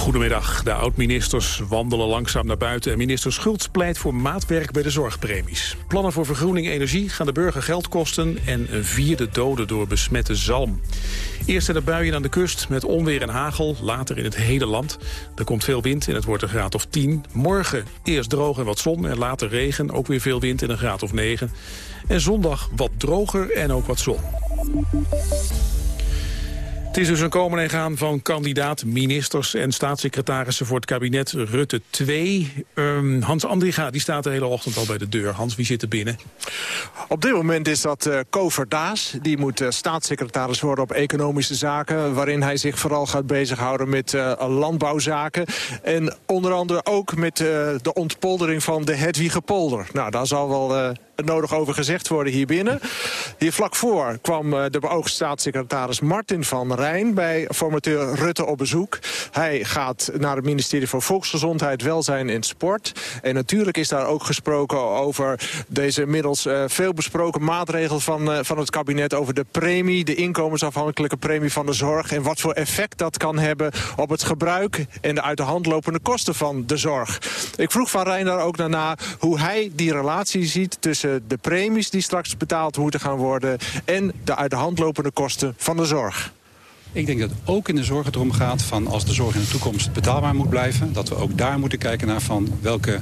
Goedemiddag. De oud-ministers wandelen langzaam naar buiten... en minister Schultz pleit voor maatwerk bij de zorgpremies. Plannen voor vergroening energie gaan de burger geld kosten... en een vierde dode door besmette zalm. Eerst zijn de buien aan de kust met onweer en hagel, later in het hele land. Er komt veel wind en het wordt een graad of 10. Morgen eerst droog en wat zon en later regen, ook weer veel wind en een graad of 9. En zondag wat droger en ook wat zon. Het is dus een komen en gaan van kandidaat ministers en staatssecretarissen voor het kabinet Rutte 2. Um, Hans Andriga die staat de hele ochtend al bij de deur. Hans, wie zit er binnen? Op dit moment is dat uh, Kover Daas. Die moet uh, staatssecretaris worden op economische zaken... waarin hij zich vooral gaat bezighouden met uh, landbouwzaken. En onder andere ook met de ontpoldering van de Hedwigepolder. Nou, daar zal wel nodig over gezegd worden hier binnen. Hier vlak voor kwam de beoogd staatssecretaris Martin van Rijn... bij formateur Rutte op bezoek. Hij gaat naar het ministerie voor Volksgezondheid, Welzijn en Sport. En natuurlijk is daar ook gesproken over deze middels uh, veel besproken maatregel van, uh, van het kabinet... over de premie, de inkomensafhankelijke premie van de zorg... en wat voor effect dat kan hebben op het gebruik... en de uit de hand lopende kosten van de zorg. Ik vroeg Van Rijn daar ook daarna hoe hij die relatie ziet... tussen de premies die straks betaald moeten gaan worden... en de uit de hand lopende kosten van de zorg. Ik denk dat ook in de zorg het erom gaat van als de zorg in de toekomst betaalbaar moet blijven. Dat we ook daar moeten kijken naar van welke,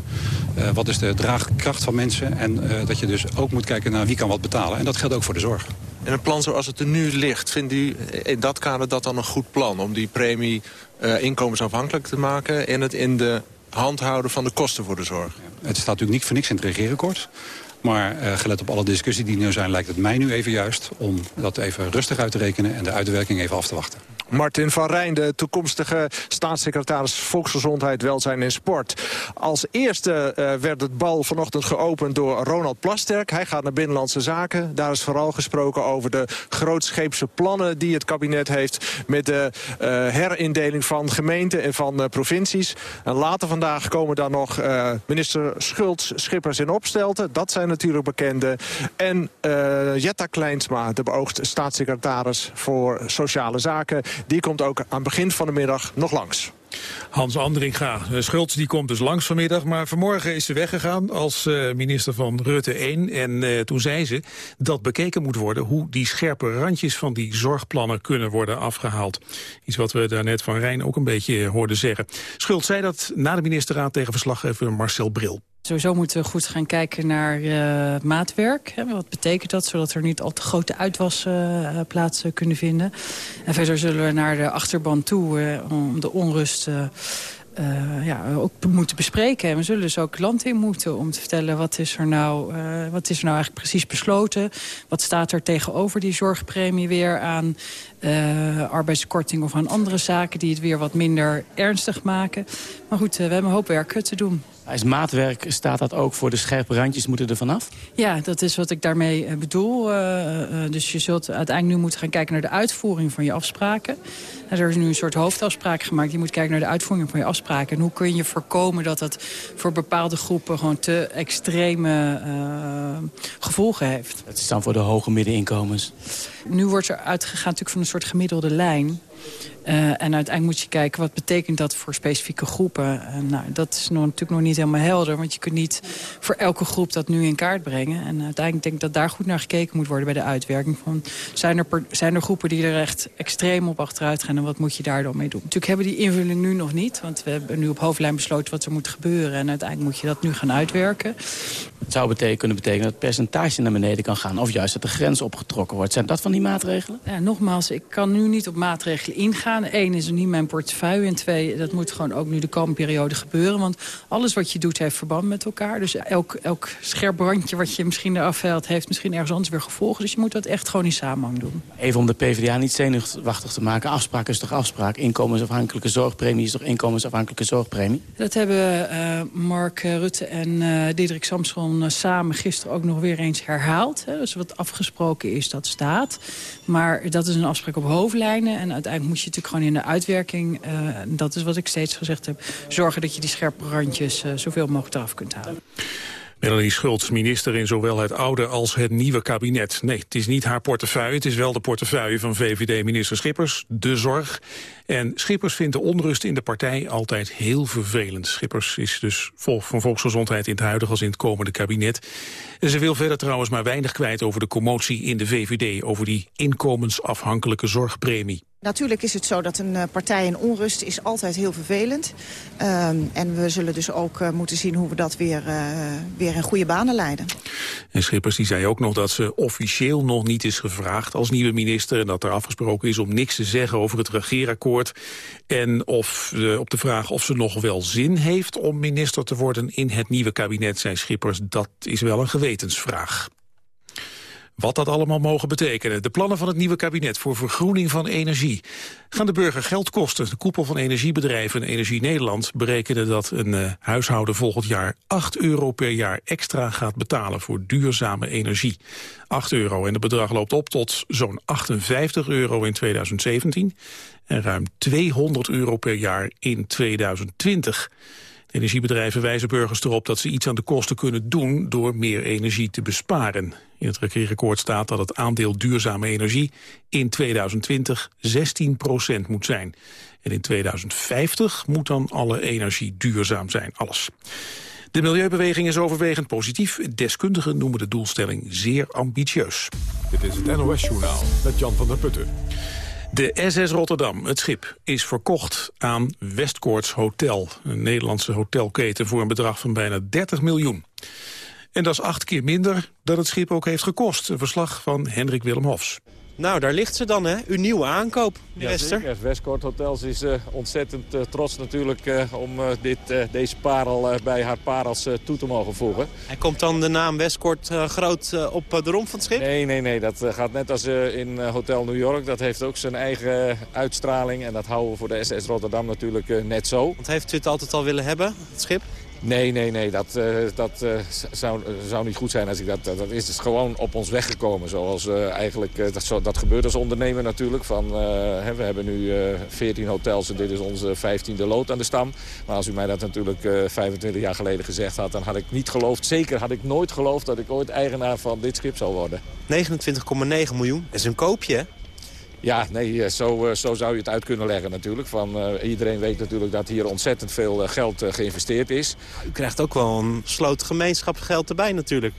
uh, wat is de draagkracht van mensen. En uh, dat je dus ook moet kijken naar wie kan wat betalen. En dat geldt ook voor de zorg. En een plan zoals het er nu ligt, vindt u in dat kader dat dan een goed plan? Om die premie uh, inkomensafhankelijk te maken en het in de hand houden van de kosten voor de zorg? Het staat natuurlijk niet voor niks in het regeerakkoord. Maar uh, gelet op alle discussies die nu zijn... lijkt het mij nu even juist om dat even rustig uit te rekenen... en de uitwerking even af te wachten. Martin van Rijn, de toekomstige staatssecretaris Volksgezondheid, Welzijn en Sport. Als eerste uh, werd het bal vanochtend geopend door Ronald Plasterk. Hij gaat naar Binnenlandse Zaken. Daar is vooral gesproken over de grootscheepse plannen die het kabinet heeft... met de uh, herindeling van gemeenten en van uh, provincies. En later vandaag komen dan nog minister Schultz, Schippers en Opstelten. Dat zijn natuurlijk bekende. En Jetta Kleinsma, de beoogd staatssecretaris voor Sociale Zaken die komt ook aan het begin van de middag nog langs. Hans Andringa, eh, Schultz die komt dus langs vanmiddag... maar vanmorgen is ze weggegaan als uh, minister van Rutte 1. En uh, toen zei ze dat bekeken moet worden... hoe die scherpe randjes van die zorgplannen kunnen worden afgehaald. Iets wat we daarnet van Rijn ook een beetje hoorden zeggen. Schultz zei dat na de ministerraad tegen verslaggever Marcel Bril. Sowieso moeten we goed gaan kijken naar uh, maatwerk. Hè. Wat betekent dat, zodat er niet al te grote uitwassen plaats kunnen vinden. En verder zullen we naar de achterban toe uh, om de onrust... Ja, ook moeten bespreken. En we zullen dus ook land in moeten om te vertellen... wat is er nou, wat is er nou eigenlijk precies besloten? Wat staat er tegenover die zorgpremie weer aan arbeidskorting... of aan andere zaken die het weer wat minder ernstig maken? Maar goed, we hebben een hoop werk te doen. Is maatwerk, staat dat ook voor de scherpe randjes moeten er vanaf? Ja, dat is wat ik daarmee bedoel. Uh, uh, dus je zult uiteindelijk nu moeten gaan kijken naar de uitvoering van je afspraken. Er is nu een soort hoofdafspraak gemaakt. Je moet kijken naar de uitvoering van je afspraken. En hoe kun je voorkomen dat dat voor bepaalde groepen... gewoon te extreme gevolgen heeft. Dat is dan voor de hoge middeninkomens? Nu wordt er uitgegaan natuurlijk van een soort gemiddelde lijn. Uh, en uiteindelijk moet je kijken wat betekent dat voor specifieke groepen. Uh, nou, dat is nog, natuurlijk nog niet helemaal helder. Want je kunt niet voor elke groep dat nu in kaart brengen. En uiteindelijk denk ik dat daar goed naar gekeken moet worden bij de uitwerking. Van, zijn, er zijn er groepen die er echt extreem op achteruit gaan? En wat moet je daar dan mee doen? Natuurlijk hebben we die invulling nu nog niet. Want we hebben nu op hoofdlijn besloten wat er moet gebeuren. En uiteindelijk moet je dat nu gaan uitwerken. Het zou betekenen, kunnen betekenen dat het percentage naar beneden kan gaan. Of juist dat de grens opgetrokken wordt. Zijn dat van die maatregelen? Ja, nogmaals, ik kan nu niet op maatregelen ingaan. Eén is er niet mijn portefeuille. En twee, dat moet gewoon ook nu de komende periode gebeuren. Want alles wat je doet heeft verband met elkaar. Dus elk, elk scherp brandje wat je misschien eraf haalt... heeft misschien ergens anders weer gevolgen. Dus je moet dat echt gewoon in samenhang doen. Even om de PvdA niet zenuwachtig te maken. Afspraak is toch afspraak? Inkomensafhankelijke zorgpremie is toch inkomensafhankelijke zorgpremie? Dat hebben uh, Mark Rutte en uh, Diederik Samson uh, samen gisteren ook nog weer eens herhaald. Hè. Dus wat afgesproken is, dat staat. Maar dat is een afspraak op hoofdlijnen. En uiteindelijk moet je natuurlijk gewoon in de uitwerking... dat is wat ik steeds gezegd heb... zorgen dat je die scherpe randjes zoveel mogelijk eraf kunt halen. Melanie Schultz, minister in zowel het oude als het nieuwe kabinet. Nee, het is niet haar portefeuille, het is wel de portefeuille van VVD-minister Schippers, de zorg. En Schippers vindt de onrust in de partij altijd heel vervelend. Schippers is dus van volksgezondheid in het huidige als in het komende kabinet. En ze wil verder trouwens maar weinig kwijt over de commotie in de VVD... over die inkomensafhankelijke zorgpremie. Natuurlijk is het zo dat een eh, partij in onrust is altijd heel vervelend. Uh, en we zullen dus ook uh, moeten zien hoe we dat weer, uh, weer in goede banen leiden. En Schippers die zei ook nog dat ze officieel nog niet is gevraagd als nieuwe minister... en dat er afgesproken is om niks te zeggen over het regeerakkoord. En of, op de vraag of ze nog wel zin heeft om minister te worden in het nieuwe kabinet... zei Schippers, dat is wel een gewetensvraag. Wat dat allemaal mogen betekenen. De plannen van het nieuwe kabinet voor vergroening van energie. Gaan de burger geld kosten? De koepel van energiebedrijven Energie Nederland berekenen dat een uh, huishouden volgend jaar 8 euro per jaar extra gaat betalen voor duurzame energie. 8 euro en het bedrag loopt op tot zo'n 58 euro in 2017 en ruim 200 euro per jaar in 2020. Energiebedrijven wijzen burgers erop dat ze iets aan de kosten kunnen doen door meer energie te besparen. In het regeerakkoord staat dat het aandeel duurzame energie in 2020 16 procent moet zijn. En in 2050 moet dan alle energie duurzaam zijn, alles. De milieubeweging is overwegend positief. Deskundigen noemen de doelstelling zeer ambitieus. Dit is het NOS Journaal met Jan van der Putten. De SS Rotterdam, het schip, is verkocht aan Westkoorts Hotel. Een Nederlandse hotelketen voor een bedrag van bijna 30 miljoen. En dat is acht keer minder dan het schip ook heeft gekost. Een verslag van Hendrik Willem Hofs. Nou, daar ligt ze dan, hè? Uw nieuwe aankoop, Wester. Ja, Westcourt Hotels is uh, ontzettend uh, trots natuurlijk uh, om dit, deze parel bij haar parels toe te mogen voegen. En komt dan de naam Westcourt groot op de romp van het schip? Nee, nee, nee. Dat gaat net als in Hotel New York. Dat heeft ook zijn eigen uitstraling. En dat houden we voor de SS Rotterdam natuurlijk net zo. Want heeft u het altijd al willen hebben, het schip? Nee, nee, nee. Dat, uh, dat uh, zou, zou niet goed zijn als ik dat... Dat is dus gewoon op ons weggekomen. Zoals uh, eigenlijk... dat, zo, dat gebeurt als ondernemer natuurlijk. Van, hè, we hebben nu 14 hotels en dit is onze 15e lood aan de stam. Maar als u mij dat natuurlijk 25 jaar geleden gezegd had... dan had ik niet geloofd, zeker had ik nooit geloofd... dat ik ooit eigenaar van dit schip zou worden. 29,9 miljoen. Dat is een koopje? Ja, nee, eh, zo, eh, zo zou je het uit kunnen leggen natuurlijk. Van, uh, iedereen weet natuurlijk dat hier ontzettend veel geld uh, geïnvesteerd is. U krijgt ook wel een sloot gemeenschapsgeld erbij natuurlijk.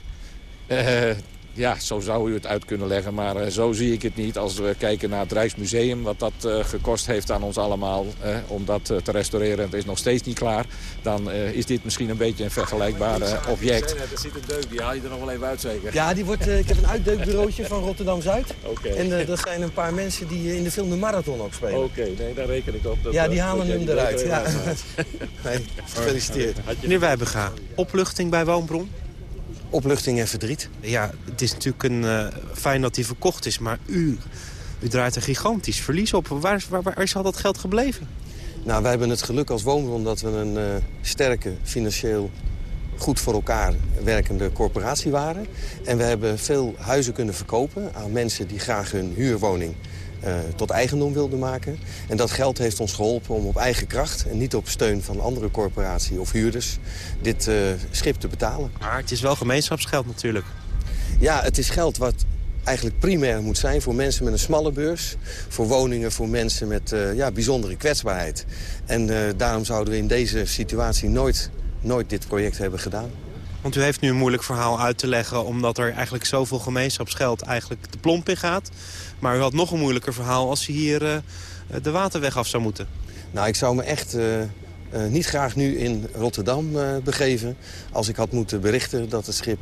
Ja, zo zou u het uit kunnen leggen, maar uh, zo zie ik het niet. Als we kijken naar het Rijksmuseum, wat dat uh, gekost heeft aan ons allemaal... Uh, om dat te restaureren, het is nog steeds niet klaar... dan is dit misschien een beetje een vergelijkbaar object. Er zit een deuk, die haal je er nog wel even uit zeker? Ja, die wordt, ik heb een uitdeukbureautje van Rotterdam-Zuid. Okay. En dat zijn een paar mensen die in de film De Marathon ook spelen. Oké, okay, nee, daar reken ik op. Dat, ja, die halen hem eruit. Ja. nee, gefeliciteerd. Meneer Wijbega, opluchting bij Woonbron? Opluchting en verdriet. Ja, het is natuurlijk een, uh, fijn dat hij verkocht is, maar u, u draait een gigantisch verlies op. Waar, waar, waar is al dat geld gebleven? Nou, wij hebben het geluk als woonbron dat we een uh, sterke, financieel goed voor elkaar werkende corporatie waren. En we hebben veel huizen kunnen verkopen aan mensen die graag hun huurwoning uh, tot eigendom wilden maken. En dat geld heeft ons geholpen om op eigen kracht... en niet op steun van andere corporatie of huurders... dit uh, schip te betalen. Maar het is wel gemeenschapsgeld natuurlijk. Ja, het is geld wat eigenlijk primair moet zijn voor mensen met een smalle beurs. Voor woningen, voor mensen met uh, ja, bijzondere kwetsbaarheid. En daarom zouden we in deze situatie nooit, nooit dit project hebben gedaan. Want u heeft nu een moeilijk verhaal uit te leggen... omdat er eigenlijk zoveel gemeenschapsgeld eigenlijk de plomp in gaat. Maar u had nog een moeilijker verhaal als u hier uh, de waterweg af zou moeten. Nou, ik zou me echt uh, uh, niet graag nu in Rotterdam begeven... als ik had moeten berichten dat het schip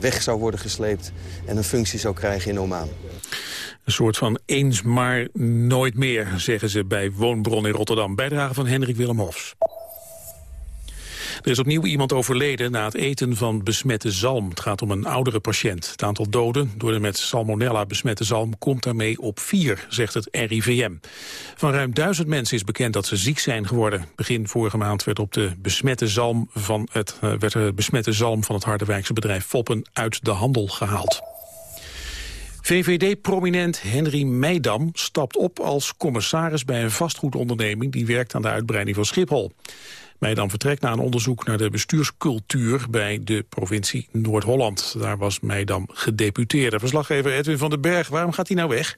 weg zou worden gesleept... en een functie zou krijgen in Oman. Een soort van eens maar nooit meer, zeggen ze bij Woonbron in Rotterdam. Bijdrage van Hendrik Willem Hofs. Er is opnieuw iemand overleden na het eten van besmette zalm. Het gaat om een oudere patiënt. Het aantal doden door de met salmonella besmette zalm komt daarmee op vier, zegt het RIVM. Van ruim duizend mensen is bekend dat ze ziek zijn geworden. Begin vorige maand werd op de besmette zalm van het, uh, werd besmette zalm van het Harderwijkse bedrijf Foppen uit de handel gehaald. VVD-prominent Henry Meidam stapt op als commissaris bij een vastgoedonderneming die werkt aan de uitbreiding van Schiphol. Meidam vertrekt na een onderzoek naar de bestuurscultuur bij de provincie Noord-Holland. Daar was Meidam gedeputeerde. Verslaggever Edwin van den Berg, waarom gaat hij nou weg?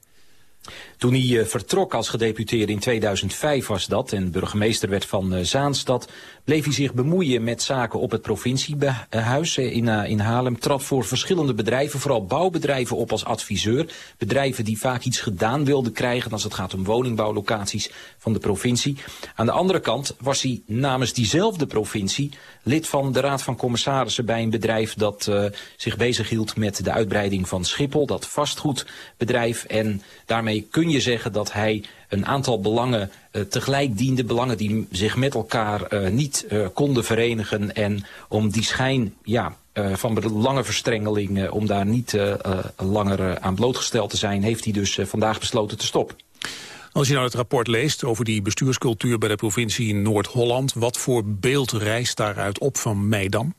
Toen hij uh, vertrok als gedeputeerde in 2005 was dat en burgemeester werd van uh, Zaanstad, bleef hij zich bemoeien met zaken op het provinciehuis in, uh, in Haarlem. Trad voor verschillende bedrijven, vooral bouwbedrijven op als adviseur. Bedrijven die vaak iets gedaan wilden krijgen als het gaat om woningbouwlocaties van de provincie. Aan de andere kant was hij namens diezelfde provincie lid van de Raad van Commissarissen bij een bedrijf dat zich bezighield met de uitbreiding van Schiphol, dat vastgoedbedrijf. En daarmee kun je zeggen dat hij een aantal belangen uh, tegelijk diende, belangen die zich met elkaar uh, niet konden verenigen. En om die schijn ja, van belangenverstrengeling, om daar niet langer aan blootgesteld te zijn, heeft hij dus vandaag besloten te stoppen. Als je nou het rapport leest over die bestuurscultuur bij de provincie Noord-Holland... wat voor beeld rijst daaruit op van Meidam?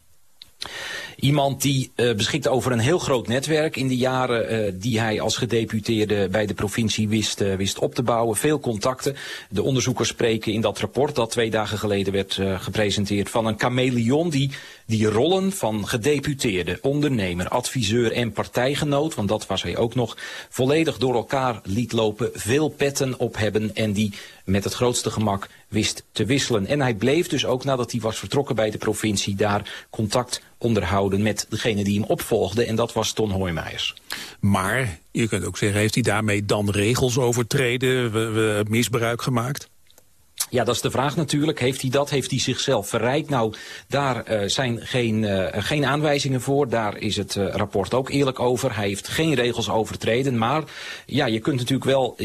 Iemand die uh, beschikt over een heel groot netwerk in de jaren uh, die hij als gedeputeerde bij de provincie wist, uh, wist op te bouwen. Veel contacten. De onderzoekers spreken in dat rapport dat twee dagen geleden werd gepresenteerd van een chameleon die die rollen van gedeputeerde, ondernemer, adviseur en partijgenoot, want dat was hij ook nog, volledig door elkaar liet lopen, veel petten op hebben en die met het grootste gemak wist te wisselen. En hij bleef dus ook nadat hij was vertrokken bij de provincie daar contact onderhouden met degene die hem opvolgde. En dat was Ton Hoijmeijers. Maar je kunt ook zeggen, heeft hij daarmee dan regels overtreden, misbruik gemaakt? Ja, dat is de vraag natuurlijk. Heeft hij dat? Heeft hij zichzelf verrijkt? Nou, daar uh, zijn geen, uh, geen aanwijzingen voor. Daar is het uh, rapport ook eerlijk over. Hij heeft geen regels overtreden. Maar ja, je kunt natuurlijk wel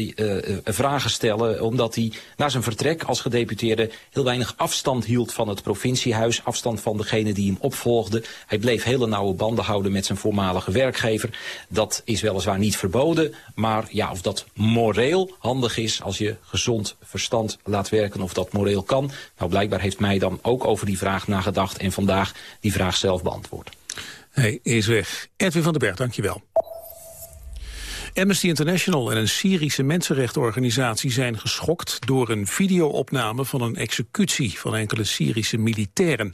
vragen stellen... omdat hij na zijn vertrek als gedeputeerde... heel weinig afstand hield van het provinciehuis. Afstand van degene die hem opvolgde. Hij bleef hele nauwe banden houden met zijn voormalige werkgever. Dat is weliswaar niet verboden. Maar ja, of dat moreel handig is als je gezond verstand laat werken of dat moreel kan. Nou, blijkbaar heeft mij dan ook over die vraag nagedacht en vandaag die vraag zelf beantwoord. Hij is weg. Edwin van den Berg, dankjewel. Amnesty International en een Syrische mensenrechtenorganisatie zijn geschokt door een videoopname van een executie van enkele Syrische militairen.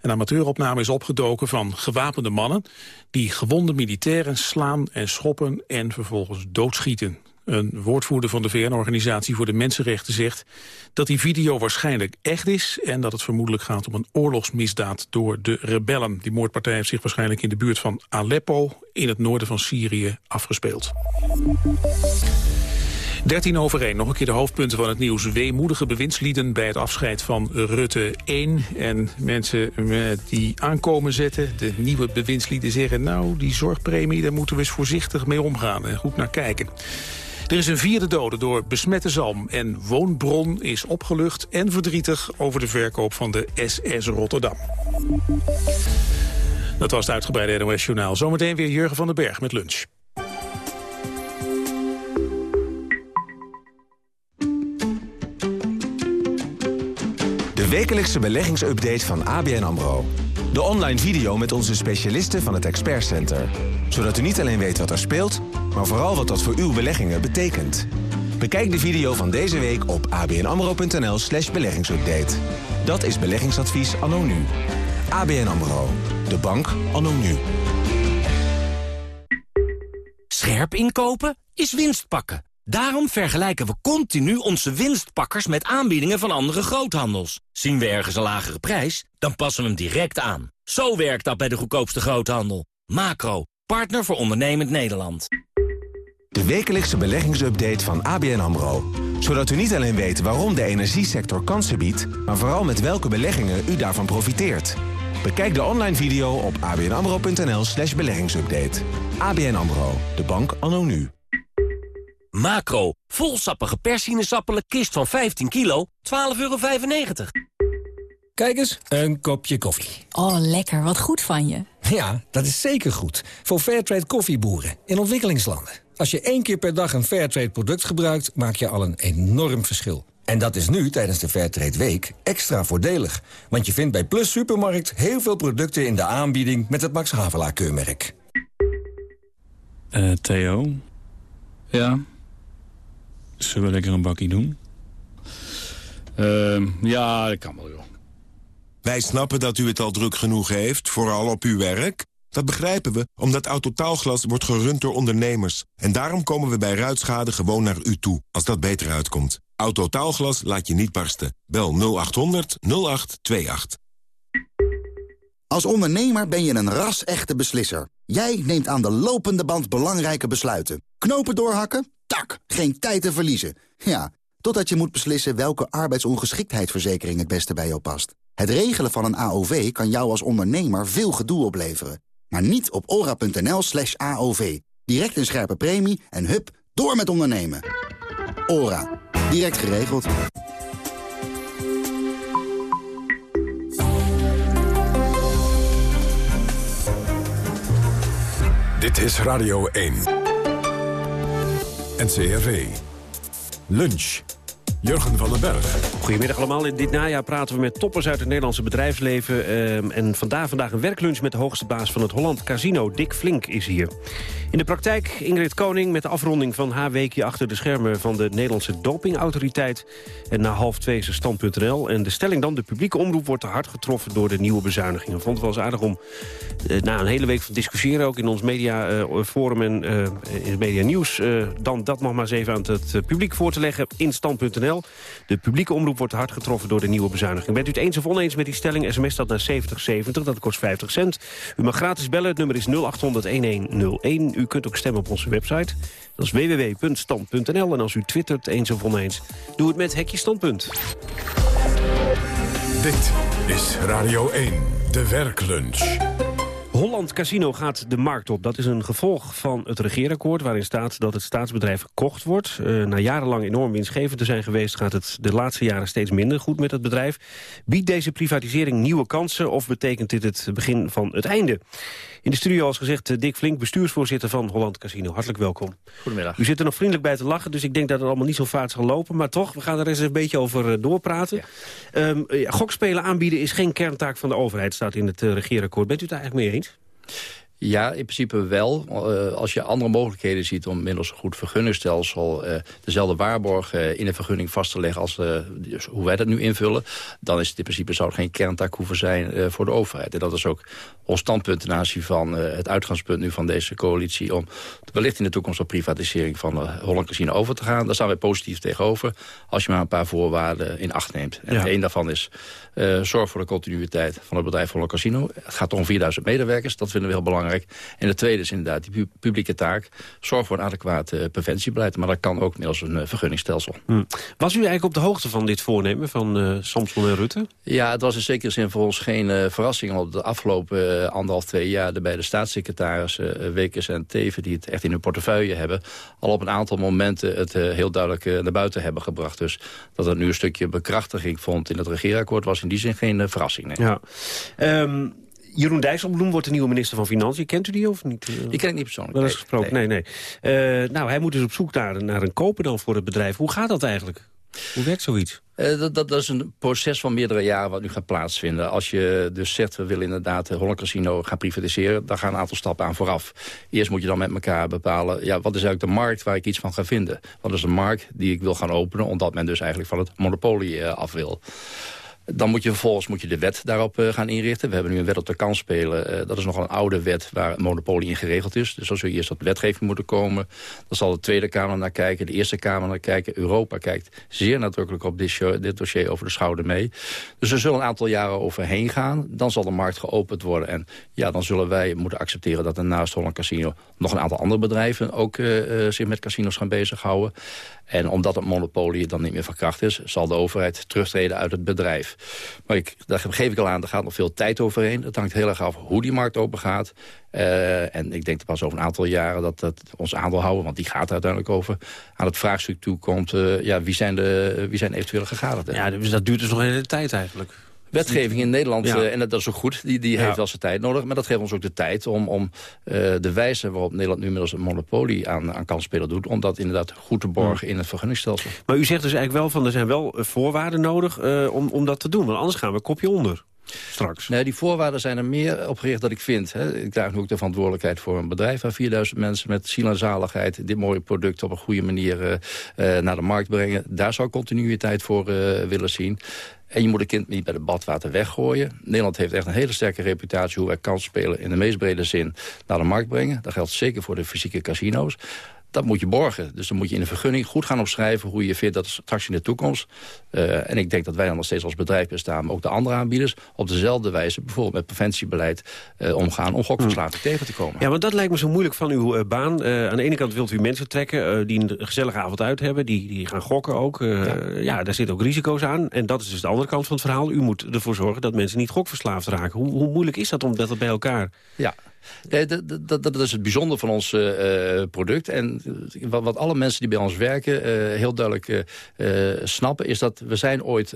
Een amateuropname is opgedoken van gewapende mannen die gewonde militairen slaan en schoppen en vervolgens doodschieten. Een woordvoerder van de VN-organisatie voor de Mensenrechten zegt dat die video waarschijnlijk echt is en dat het vermoedelijk gaat om een oorlogsmisdaad door de rebellen. Die moordpartij heeft zich waarschijnlijk in de buurt van Aleppo in het noorden van Syrië afgespeeld. 13 over 1, nog een keer de hoofdpunten van het nieuws. Weemoedige bewindslieden bij het afscheid van Rutte 1. En mensen die aankomen zetten, de nieuwe bewindslieden zeggen... nou, die zorgpremie, daar moeten we eens voorzichtig mee omgaan en goed naar kijken. Er is een vierde dode door besmette zalm en Woonbron is opgelucht en verdrietig over de verkoop van de SS Rotterdam. Dat was het uitgebreide NOS-journaal. Zometeen weer Jurgen van den Berg met lunch. De wekelijkse beleggingsupdate van ABN AMRO. De online video met onze specialisten van het Expert Center. Zodat u niet alleen weet wat er speelt, maar vooral wat dat voor uw beleggingen betekent. Bekijk de video van deze week op abnamro.nl slash beleggingsupdate. Dat is beleggingsadvies anno nu. ABN AMRO. De bank anno nu. Scherp inkopen is winst pakken. Daarom vergelijken we continu onze winstpakkers met aanbiedingen van andere groothandels. Zien we ergens een lagere prijs, dan passen we hem direct aan. Zo werkt dat bij de goedkoopste groothandel. Macro, partner voor ondernemend Nederland. De wekelijkse beleggingsupdate van ABN AMRO. Zodat u niet alleen weet waarom de energiesector kansen biedt... maar vooral met welke beleggingen u daarvan profiteert. Bekijk de online video op abnamro.nl slash beleggingsupdate. ABN AMRO, de bank anno nu. Macro, volsappige persinezappelen kist van 15 kilo, 12,95 euro. Kijk eens, een kopje koffie. Oh, lekker. Wat goed van je. Ja, dat is zeker goed. Voor Fairtrade koffieboeren in ontwikkelingslanden. Als je één keer per dag een Fairtrade product gebruikt, maak je al een enorm verschil. En dat is nu, tijdens de Fairtrade Week, extra voordelig. Want je vindt bij Plus Supermarkt heel veel producten in de aanbieding met het Max Havelaar keurmerk. Uh, Theo? Ja? Zullen we lekker een bakkie doen? Uh, ja, dat kan wel, joh. Wij snappen dat u het al druk genoeg heeft, vooral op uw werk. Dat begrijpen we, omdat Autotaalglas wordt gerund door ondernemers. En daarom komen we bij ruitschade gewoon naar u toe, als dat beter uitkomt. Autotaalglas laat je niet barsten. Bel 0800 0828. Als ondernemer ben je een ras-echte beslisser. Jij neemt aan de lopende band belangrijke besluiten. Knopen doorhakken? Tak, geen tijd te verliezen. Ja, totdat je moet beslissen welke arbeidsongeschiktheidsverzekering het beste bij jou past. Het regelen van een AOV kan jou als ondernemer veel gedoe opleveren. Maar niet op ora.nl slash AOV. Direct een scherpe premie en hup, door met ondernemen. Ora. Direct geregeld. Dit is Radio 1. NCRV. Lunch. Jurgen van den Berg. Goedemiddag allemaal. In dit najaar praten we met toppers uit het Nederlandse bedrijfsleven. Ehm, en vandaag, vandaag een werklunch met de hoogste baas van het Holland Casino. Dick Flink is hier. In de praktijk Ingrid Koning met de afronding van haar weekje achter de schermen van de Nederlandse dopingautoriteit. En na half twee is stand.nl. En de stelling dan, de publieke omroep wordt te hard getroffen door de nieuwe bezuinigingen. Vond het wel eens aardig om eh, na een hele week van discussiëren, ook in ons mediaforum en uh, in het media nieuws, dan dat nog maar eens even aan het publiek voor te leggen in stand.nl. De publieke omroep wordt hard getroffen door de nieuwe bezuiniging. Bent u het eens of oneens met die stelling? SMS dat naar 7070, dat kost 50 cent. U mag gratis bellen, het nummer is 0800-1101. U kunt ook stemmen op onze website. Dat is www.stand.nl. En als u twittert eens of oneens, doe het met Hekje Standpunt. Dit is Radio 1, de werklunch. Holland Casino gaat de markt op. Dat is een gevolg van het regeerakkoord waarin staat dat het staatsbedrijf gekocht wordt. Uh, na jarenlang enorm winstgevend te zijn geweest... gaat het de laatste jaren steeds minder goed met het bedrijf. Biedt deze privatisering nieuwe kansen of betekent dit het begin van het einde? In de studio als gezegd Dick Flink, bestuursvoorzitter van Holland Casino. Hartelijk welkom. Goedemiddag. U zit er nog vriendelijk bij te lachen, dus ik denk dat het allemaal niet zo vaart zal lopen. Maar toch, we gaan er eens een beetje over uh, doorpraten. Ja. Um, gokspelen aanbieden is geen kerntaak van de overheid, staat in het regeerakkoord. Bent u het eigenlijk mee eens? Ja, in principe wel. Uh, als je andere mogelijkheden ziet om middels een goed vergunningstelsel... Uh, dezelfde waarborg uh, in een vergunning vast te leggen als dus hoe wij dat nu invullen... dan is het in principe zou het geen kerntaak hoeven zijn voor de overheid. En dat is ook ons standpunt ten aanzien van het uitgangspunt nu van deze coalitie... om wellicht in de toekomst op privatisering van de Holland Casino over te gaan. Daar staan wij positief tegenover als je maar een paar voorwaarden in acht neemt. En ja. een daarvan is zorg voor de continuïteit van het bedrijf Holland Casino. Het gaat om 4000 medewerkers, dat vinden we heel belangrijk. En de tweede is inderdaad die pu publieke taak. Zorg voor een adequaat uh, preventiebeleid. Maar dat kan ook middels een uh, vergunningstelsel. Hmm. Was u eigenlijk op de hoogte van dit voornemen van Samson en Rutte? Ja, het was in zekere zin voor ons geen verrassing. Al de afgelopen anderhalf, twee jaar de beide staatssecretarissen... Wekers en Teven, die het echt in hun portefeuille hebben... al op een aantal momenten het heel duidelijk naar buiten hebben gebracht. Dus dat er nu een stukje bekrachtiging vond in het regeerakkoord... was in die zin geen verrassing. Nee. Ja. Um, Jeroen Dijsselbloem wordt de nieuwe minister van Financiën. Kent u die of niet? Die ken ik niet persoonlijk. Wel eens gesproken? Nee, nee. nee. Uh, nou, hij moet dus op zoek naar, naar een koper dan voor het bedrijf. Hoe gaat dat eigenlijk? Hoe werkt zoiets? Uh, dat, dat, dat, is een proces van meerdere jaren wat nu gaat plaatsvinden. Als je dus zegt, we willen inderdaad Holland Casino gaan privatiseren... dan gaan een aantal stappen aan vooraf. Eerst moet je dan met elkaar bepalen... Ja, wat is eigenlijk de markt waar ik iets van ga vinden? Wat is de markt die ik wil gaan openen... omdat men dus eigenlijk van het monopolie af wil? Dan moet je vervolgens moet je de wet daarop uh, gaan inrichten. We hebben nu een wet op de kans spelen. Uh, dat is nogal een oude wet waar het monopolie in geregeld is. Dus zul je eerst tot wetgeving moeten komen. Dan zal de Tweede Kamer naar kijken, de Eerste Kamer naar kijken. Europa kijkt zeer nadrukkelijk op dit, dit dossier over de schouder mee. Dus er zullen een aantal jaren overheen gaan. Dan zal de markt geopend worden. En ja, dan zullen wij moeten accepteren dat er naast Holland Casino... nog een aantal andere bedrijven ook uh, zich met casinos gaan bezighouden. En omdat het monopolie dan niet meer verkracht is... zal de overheid terugtreden uit het bedrijf. Maar ik, daar geef ik al aan, er gaat nog veel tijd overheen. Het hangt heel erg af hoe die markt open gaat. Uh, en ik denk pas over een aantal jaren dat, dat ons aandeelhouder... want die gaat er uiteindelijk over, aan het vraagstuk toekomt... Uh, ja, wie zijn de, wie zijn eventuele gegadigden? Ja, dus dat duurt dus nog een hele tijd eigenlijk. Wetgeving in Nederland, ja. uh, en dat is ook goed, die, die ja. heeft wel zijn tijd nodig. Maar dat geeft ons ook de tijd om, om uh, de wijze waarop Nederland nu inmiddels een monopolie aan, aan kansspelen doet... om dat inderdaad goed te borgen ja. in het vergunningstelsel. Maar u zegt dus eigenlijk wel van er zijn wel voorwaarden nodig uh, om, om dat te doen. Want anders gaan we kopje onder. Straks? Nee, die voorwaarden zijn er meer op gericht dat ik vind. Hè. Ik draag nu ook de verantwoordelijkheid voor een bedrijf... waar 4000 mensen met ziel en zaligheid dit mooie product op een goede manier uh, uh, naar de markt brengen. Daar zou continuïteit voor uh, willen zien. En je moet een kind niet bij de badwater weggooien. Nederland heeft echt een hele sterke reputatie... hoe wij kansspelen in de meest brede zin naar de markt brengen. Dat geldt zeker voor de fysieke casino's dat moet je borgen. Dus dan moet je in de vergunning goed gaan opschrijven... hoe je vindt dat straks in de toekomst... Uh, en ik denk dat wij dan nog steeds als bedrijf bestaan... maar ook de andere aanbieders op dezelfde wijze... bijvoorbeeld met preventiebeleid uh, omgaan... om gokverslaving hmm. tegen te komen. Ja, want dat lijkt me zo moeilijk van uw uh, baan. aan de ene kant wilt u mensen trekken die een gezellige avond uit hebben... die, die gaan gokken ook. Ja. ja. daar zitten ook risico's aan. En dat is dus de andere kant van het verhaal. U moet ervoor zorgen dat mensen niet gokverslaafd raken. Hoe, hoe moeilijk is dat om dat bij elkaar... Ja, Nee, dat, dat, dat, is het bijzondere van ons uh, product. En wat, wat, alle mensen die bij ons werken heel duidelijk snappen... is dat we zijn ooit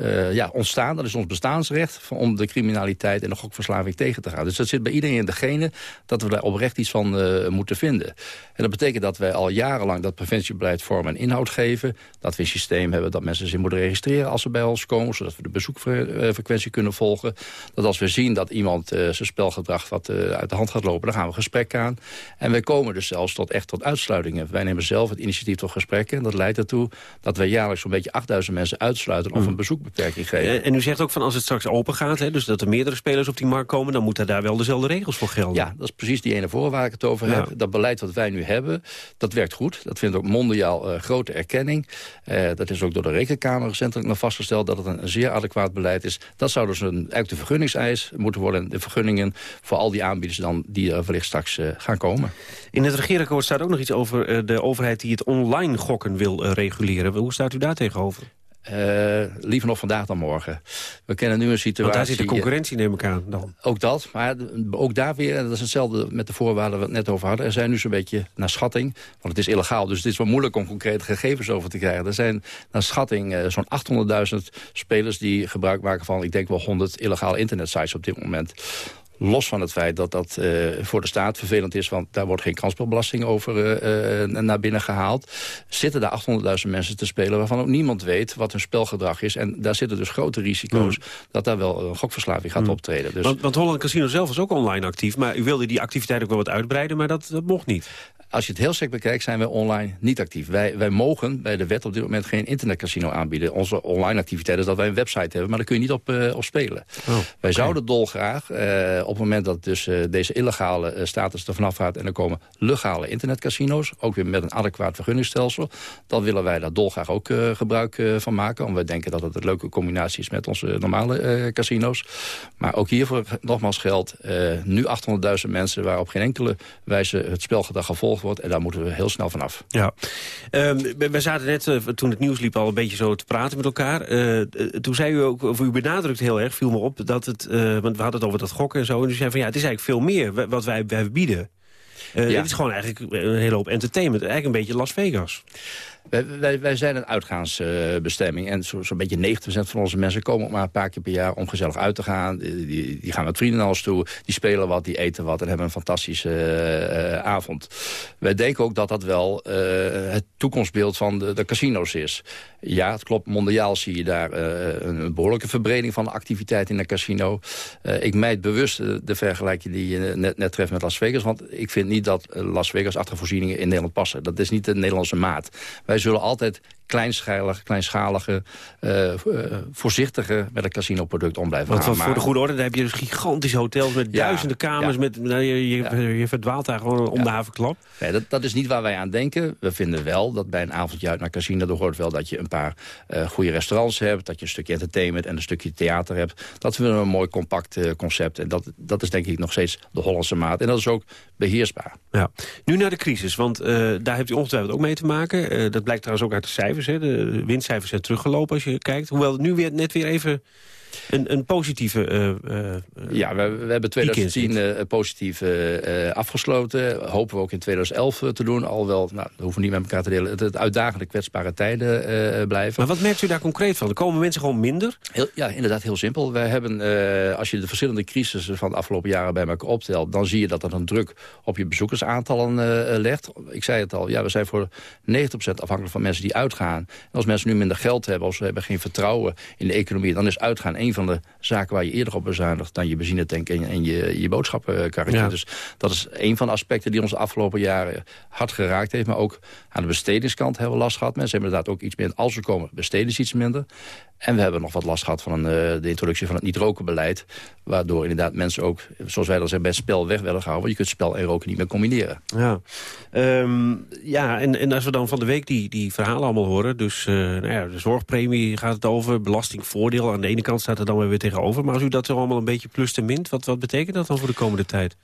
uh, ja, ontstaan. Dat is ons bestaansrecht om de criminaliteit en de gokverslaving tegen te gaan. Dus dat zit bij iedereen in de genen dat we daar oprecht iets van uh, moeten vinden. En dat betekent dat wij al jarenlang dat preventiebeleid vorm en inhoud geven. Dat we een systeem hebben dat mensen zich moeten registreren als ze bij ons komen. Zodat we de bezoekfrequentie kunnen volgen. Dat als we zien dat iemand uh, zijn spelgedrag wat uit de hand gaat lopen, dan gaan we gesprek aan. En wij komen dus zelfs tot echt tot uitsluitingen. Wij nemen zelf het initiatief tot gesprekken. En dat leidt ertoe dat wij jaarlijks zo'n beetje 8000 mensen uitsluiten of mm. een bezoek geven. En u zegt ook van als het straks open gaat, hè, dus dat er meerdere spelers op die markt komen... dan moeten daar wel dezelfde regels voor gelden. Ja, dat is precies die ene voor waar ik het over heb. Dat beleid wat wij nu hebben, dat werkt goed. Dat vindt ook mondiaal uh, grote erkenning. Uh, dat is ook door de Rekenkamer recentelijk nog vastgesteld... dat het een, zeer adequaat beleid is. Dat zou dus een, eigenlijk de vergunningseis moeten worden. De vergunningen voor al die aanbieders dan, die er wellicht straks uh, gaan komen. In het regeerakkoord staat ook nog iets over de overheid... die het online gokken wil reguleren. Hoe staat u daar tegenover? Uh, liever nog vandaag dan morgen. We kennen nu een situatie... Want daar zit de concurrentie neem ik aan dan. Ook dat, maar ook daar weer, en dat is hetzelfde met de voorwaarden waar we het net over hadden. Er zijn nu zo'n beetje naar schatting, want het is illegaal, dus het is wel moeilijk om concrete gegevens over te krijgen. Er zijn naar schatting uh, zo'n 800.000 spelers die gebruik maken van, ik denk wel 100 illegale internetsites op dit moment. Los van het feit dat dat uh, voor de staat vervelend is... want daar wordt geen kansspelbelasting over uh, naar binnen gehaald... zitten daar 800.000 mensen te spelen... waarvan ook niemand weet wat hun spelgedrag is. En daar zitten dus grote risico's mm. dat daar wel een gokverslaving gaat mm. optreden. Dus... Want, want Holland Casino zelf is ook online actief... maar u wilde die activiteit ook wel wat uitbreiden, maar dat, dat mocht niet. Als je het heel sec bekijkt, zijn wij online niet actief. Wij, wij mogen bij de wet op dit moment geen internetcasino aanbieden. Onze online activiteit is dat wij een website hebben, maar daar kun je niet op, uh, op spelen. Oh, wij zouden dolgraag, uh, op het moment dat dus uh, deze illegale status er vanaf gaat... en er komen legale internetcasino's, ook weer met een adequaat vergunningstelsel... dan willen wij daar dolgraag ook gebruik van maken. Want wij denken dat het een leuke combinatie is met onze normale casino's. Maar ook hiervoor nogmaals geldt, nu 800.000 mensen... waar op geen enkele wijze het spelgedrag gevolgd wordt. En daar moeten we heel snel vanaf. Ja. Um, we zaten net, uh, toen het nieuws liep, al een beetje zo te praten met elkaar. Uh, toen zei u ook, of u benadrukt heel erg, viel me op, dat het, want we hadden het over dat gokken en zo. En u zei van ja, het is eigenlijk veel meer wat wij, wij bieden. Ja. Het is gewoon eigenlijk een hele hoop entertainment. Eigenlijk een beetje Las Vegas. Wij, zijn een uitgaansbestemming. En zo'n zo beetje 90% van onze mensen komen maar een paar keer per jaar... om gezellig uit te gaan. Die, die gaan met vrienden naar ons toe. Die spelen wat, die eten wat en hebben een fantastische uh, avond. Wij denken ook dat dat wel uh, het toekomstbeeld van de, de, casino's is. Ja, het klopt. Mondiaal zie je daar uh, een behoorlijke verbreding van de activiteit in een casino. ik mijt bewust de vergelijking die je net, net treft met Las Vegas. Want ik vind niet dat Las Vegas voorzieningen in Nederland passen. Dat is niet de Nederlandse maat. Wij zullen altijd kleinschalige, kleinschalige uh, voorzichtige met een casinoproduct om blijven Want gaan. voor de goede orde, daar heb je dus gigantische hotels met duizenden kamers. Met, nou, je, je, je, verdwaalt daar gewoon om de havenklap. Nee, dat, dat is niet waar wij aan denken. We vinden wel dat bij een avondje uit naar casino... er hoort wel dat je een paar uh, goede restaurants hebt... dat je een stukje entertainment en een stukje theater hebt. Dat vinden we een mooi compact concept. En dat, dat is denk ik nog steeds de Hollandse maat. En dat is ook beheersbaar. Ja. Nu naar de crisis, want daar hebt u ongetwijfeld ook mee te maken. dat blijkt trouwens ook uit de cijfers de winstcijfers zijn teruggelopen als je kijkt. Hoewel nu weer net weer even een, een positieve uh, Ja, we, we hebben 2010 uh, positief afgesloten. Hopen we ook in 2011 te doen. Alhoewel, nou, dat hoeven we niet met elkaar te delen... het, het uitdagende kwetsbare tijden blijven. Maar wat merkt u daar concreet van? Er komen mensen gewoon minder? Heel, ja, inderdaad heel simpel. Wij hebben, als je de verschillende crisissen van de afgelopen jaren bij elkaar optelt... dan zie je dat dat een druk op je bezoekersaantallen legt. Ik zei het al, ja, we zijn voor 90% afhankelijk van mensen die uitgaan. En als mensen nu minder geld hebben... of ze hebben geen vertrouwen in de economie... dan is uitgaan één van de zaken waar je eerder op bezuinigt... dan je benzinetank en, en je, je boodschappenkarretje. Ja. Dus dat is een van de aspecten die ons de afgelopen jaren hard geraakt heeft. Maar ook aan de bestedingskant hebben we last gehad. Mensen hebben inderdaad ook iets meer. Als ze komen, besteden ze iets minder. En we hebben nog wat last gehad van een, eh, de introductie van het niet-roken-beleid. Waardoor inderdaad mensen ook, zoals wij dan zeggen, bij het spel weg werden gehouden. Want je kunt spel en roken niet meer combineren. Ja, Ehm, ja en, en als we dan van de week die, die verhalen allemaal horen... dus eh, nou ja, de zorgpremie gaat het over, belastingvoordeel... aan de ene kant staat er dan weer tegenover. Maar als u dat zo allemaal een beetje plus en mint... wat, wat betekent dat dan voor de komende tijd?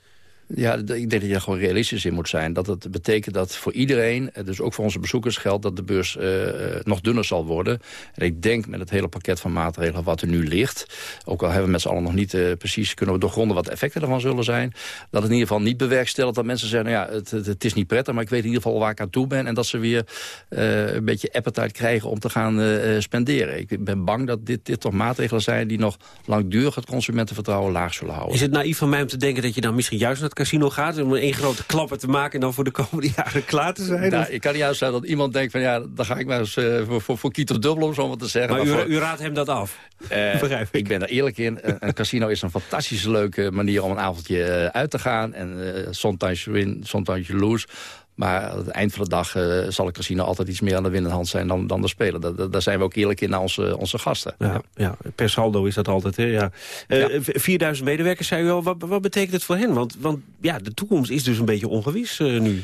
Ja, ik denk dat je er gewoon realistisch in moet zijn. Dat het betekent dat voor iedereen, eh, dus ook voor onze bezoekers geldt... dat de beurs eh, eh, nog dunner zal worden. En ik denk met het hele pakket van maatregelen wat er nu ligt... ook al hebben we met z'n allen nog niet precies kunnen doorgronden... wat de effecten ervan zullen zijn... dat het in ieder geval niet bewerkstelligt dat mensen zeggen... nou ja, het, het, is niet prettig, maar ik weet in ieder geval waar ik aan toe ben... en dat ze weer een beetje appetite krijgen om te gaan spenderen. Ik ben bang dat dit, dit toch maatregelen zijn... die nog langdurig het consumentenvertrouwen laag zullen houden. Is het naïef van mij om te denken dat je dan misschien juist naar casino gaat... om één grote klapper te maken en dan voor de komende jaren klaar te zijn? Nou, Of- ik kan niet uitsluiten dat iemand denkt van ja, dan ga ik maar eens eh, voor, voor, voor kiet of dubbel om zo maar te zeggen. maar u, voor- u raadt hem dat af? Eh, Begrijp ik ben daar eerlijk in. Een, casino is een fantastische leuke manier om een avondje eh, uit te gaan. En sometimes you win, sometimes you lose. Maar aan het eind van de dag eh, zal een casino altijd iets meer aan de winnende hand zijn dan, dan de speler. Da- da- Daar zijn we ook eerlijk in naar onze, onze gasten. Ja, ja, per saldo is dat altijd. Hè? Ja. Eh, v- 4000 medewerkers, zei u al. Wat, wat betekent het voor hen? Want, want ja, de toekomst is dus een beetje ongewis eh, nu.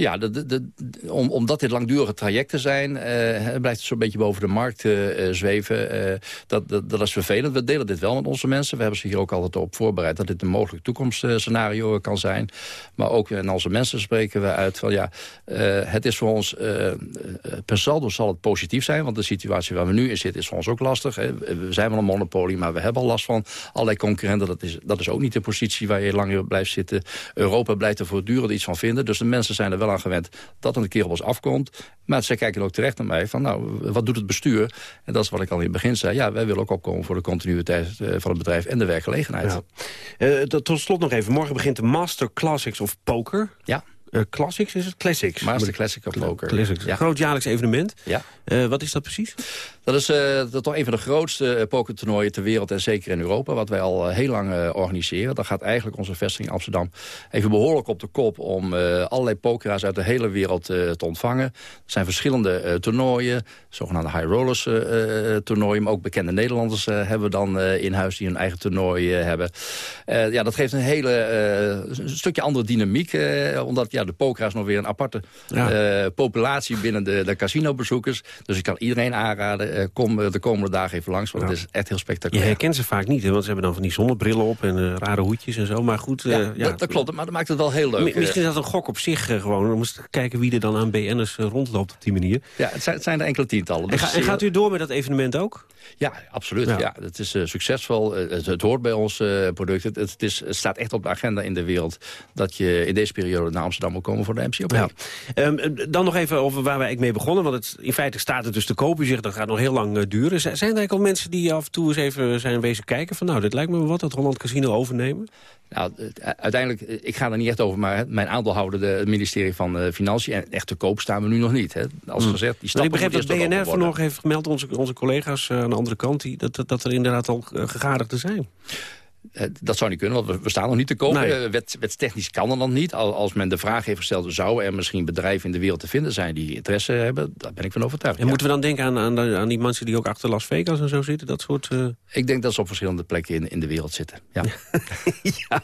Ja, de, de, de- om, omdat dit langdurige trajecten zijn... eh, blijft het zo'n beetje boven de markt eh, eh, zweven. Dat, dat, dat is vervelend. We delen dit wel met onze mensen. We hebben ze hier ook altijd op voorbereid... dat dit een mogelijk toekomstscenario kan zijn. Maar ook in onze mensen spreken we uit van... ja, het is voor ons... per saldo zal het positief zijn... want de situatie waar we nu in zitten is voor ons ook lastig. Hè. We zijn wel een monopolie, maar we hebben al last van allerlei concurrenten. Dat is, dat is ook niet de positie waar je langer blijft zitten. Europa blijft er voortdurend iets van vinden. Dus de mensen zijn er wel aan gewend dat een keer op ons afkomt. Maar zij kijken ook terecht naar mij van, nou, wat doet het bestuur? En dat is wat ik al in het begin zei. Ja, wij willen ook opkomen voor de continuïteit eh, van het bedrijf en de werkgelegenheid. Ja. Eh, tot slot nog even. Morgen begint de Master Classics of Poker. Ja. Eh, classics is het? Classics. Master Classic of Poker. Classics. Ja. Groot jaarlijks evenement. Ja. Wat is dat precies? Dat is eh, dat is toch een van de grootste eh, pokertoernooien ter wereld en zeker in Europa. Wat wij al eh, heel lang organiseren. Dat gaat eigenlijk onze vestiging in Amsterdam even behoorlijk op de kop... om allerlei pokeraars uit de hele wereld te ontvangen. Er zijn verschillende toernooien. Zogenaamde high rollers toernooien. Maar ook bekende Nederlanders hebben we dan in huis die hun eigen toernooi hebben. Ja, dat geeft een hele een stukje andere dynamiek. omdat ja, de pokeraars nog weer een aparte Ja. populatie binnen de, de casinobezoekers. Dus ik kan iedereen aanraden, eh, kom eh, de komende dagen even langs. Want Ja. het is echt heel Je spectaculair. herkent ze vaak niet, hè, want ze hebben dan van die zonnebrillen op... en eh, rare hoedjes en zo. Maar goed, eh, ja, dat, dat klopt, maar dat maakt het wel heel leuk. Mi- Misschien is dat een gok op zich gewoon. Dan moest ik kijken wie er dan aan BN'ers rondloopt op die manier. ja, het zijn, het zijn er enkele tientallen. En, Dus, ga- en gaat u door met dat evenement ook? Ja, absoluut. Ja. Ja. het is eh, succesvol. Het, het hoort bij ons product. Het, het, is, het staat echt op de agenda in de wereld... dat je in deze periode naar Amsterdam moet komen voor de MCOP. Ja. Ehm, eh, dan nog even over waar wij mee begonnen. Want het, in feite staat het dus te koop. U zegt dat gaat nog heel lang eh, duren. Zijn er eigenlijk al mensen die af en toe eens even zijn wezen kijken... van nou, dit lijkt me wel wat, dat Holland Casino overnemen? Nou, eh, uiteindelijk, eh, ik ga er niet echt over, maar mijn aandeelhouder, de, het ministerie van Financiën, en echt te koop staan we nu nog niet. Hè. Als Hmm. gezegd, die stappen ik begreep dat BNR vanochtend heeft gemeld, onze, onze collega's aan de andere kant... Die, dat, dat, dat er inderdaad al gegadigden zijn. Eh, Dat zou niet kunnen, want we, staan nog niet te koop. Nee. Eh, wet, wetstechnisch kan er dan niet. Al- Als men de vraag heeft gesteld, zouden er misschien bedrijven in de wereld te vinden zijn die interesse hebben? Daar ben ik van overtuigd. En ja. moeten we dan denken aan, aan, aan die mensen die ook achter Las Vegas en zo zitten? Dat soort... eh, Ik denk dat ze op verschillende plekken in, in de wereld zitten. Ja.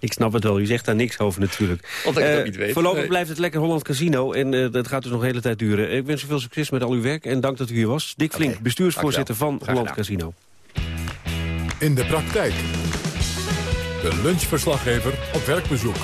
Ik snap het wel, u zegt daar niks over natuurlijk. Omdat ik het ook niet weet. Voorlopig Nee. blijft het lekker Holland Casino en dat gaat dus nog een hele tijd duren. Ik wens u veel succes met al uw werk en dank dat u hier was. Dick Flink, bestuursvoorzitter van. Holland Casino. In de praktijk. De lunchverslaggever op werkbezoek.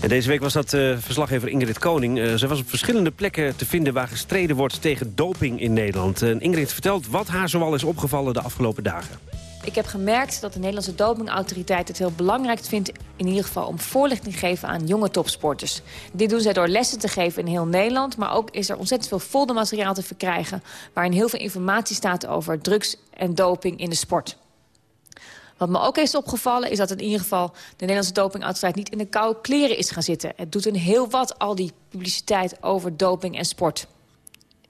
En deze week was dat eh, verslaggever Ingrid Koning. Eh, ze was op verschillende plekken te vinden waar gestreden wordt tegen doping in Nederland. En Ingrid vertelt wat haar zoal is opgevallen de afgelopen dagen. Ik heb gemerkt dat de Nederlandse dopingautoriteit het heel belangrijk vindt... in ieder geval om voorlichting te geven aan jonge topsporters. Dit doen zij door lessen te geven in heel Nederland... maar ook is er ontzettend veel foldermateriaal te verkrijgen... waarin heel veel informatie staat over drugs en doping in de sport. Wat me ook is opgevallen is dat in ieder geval... de Nederlandse dopingautoriteit niet in de koude kleren is gaan zitten. Het doet een heel wat, al die publiciteit over doping en sport.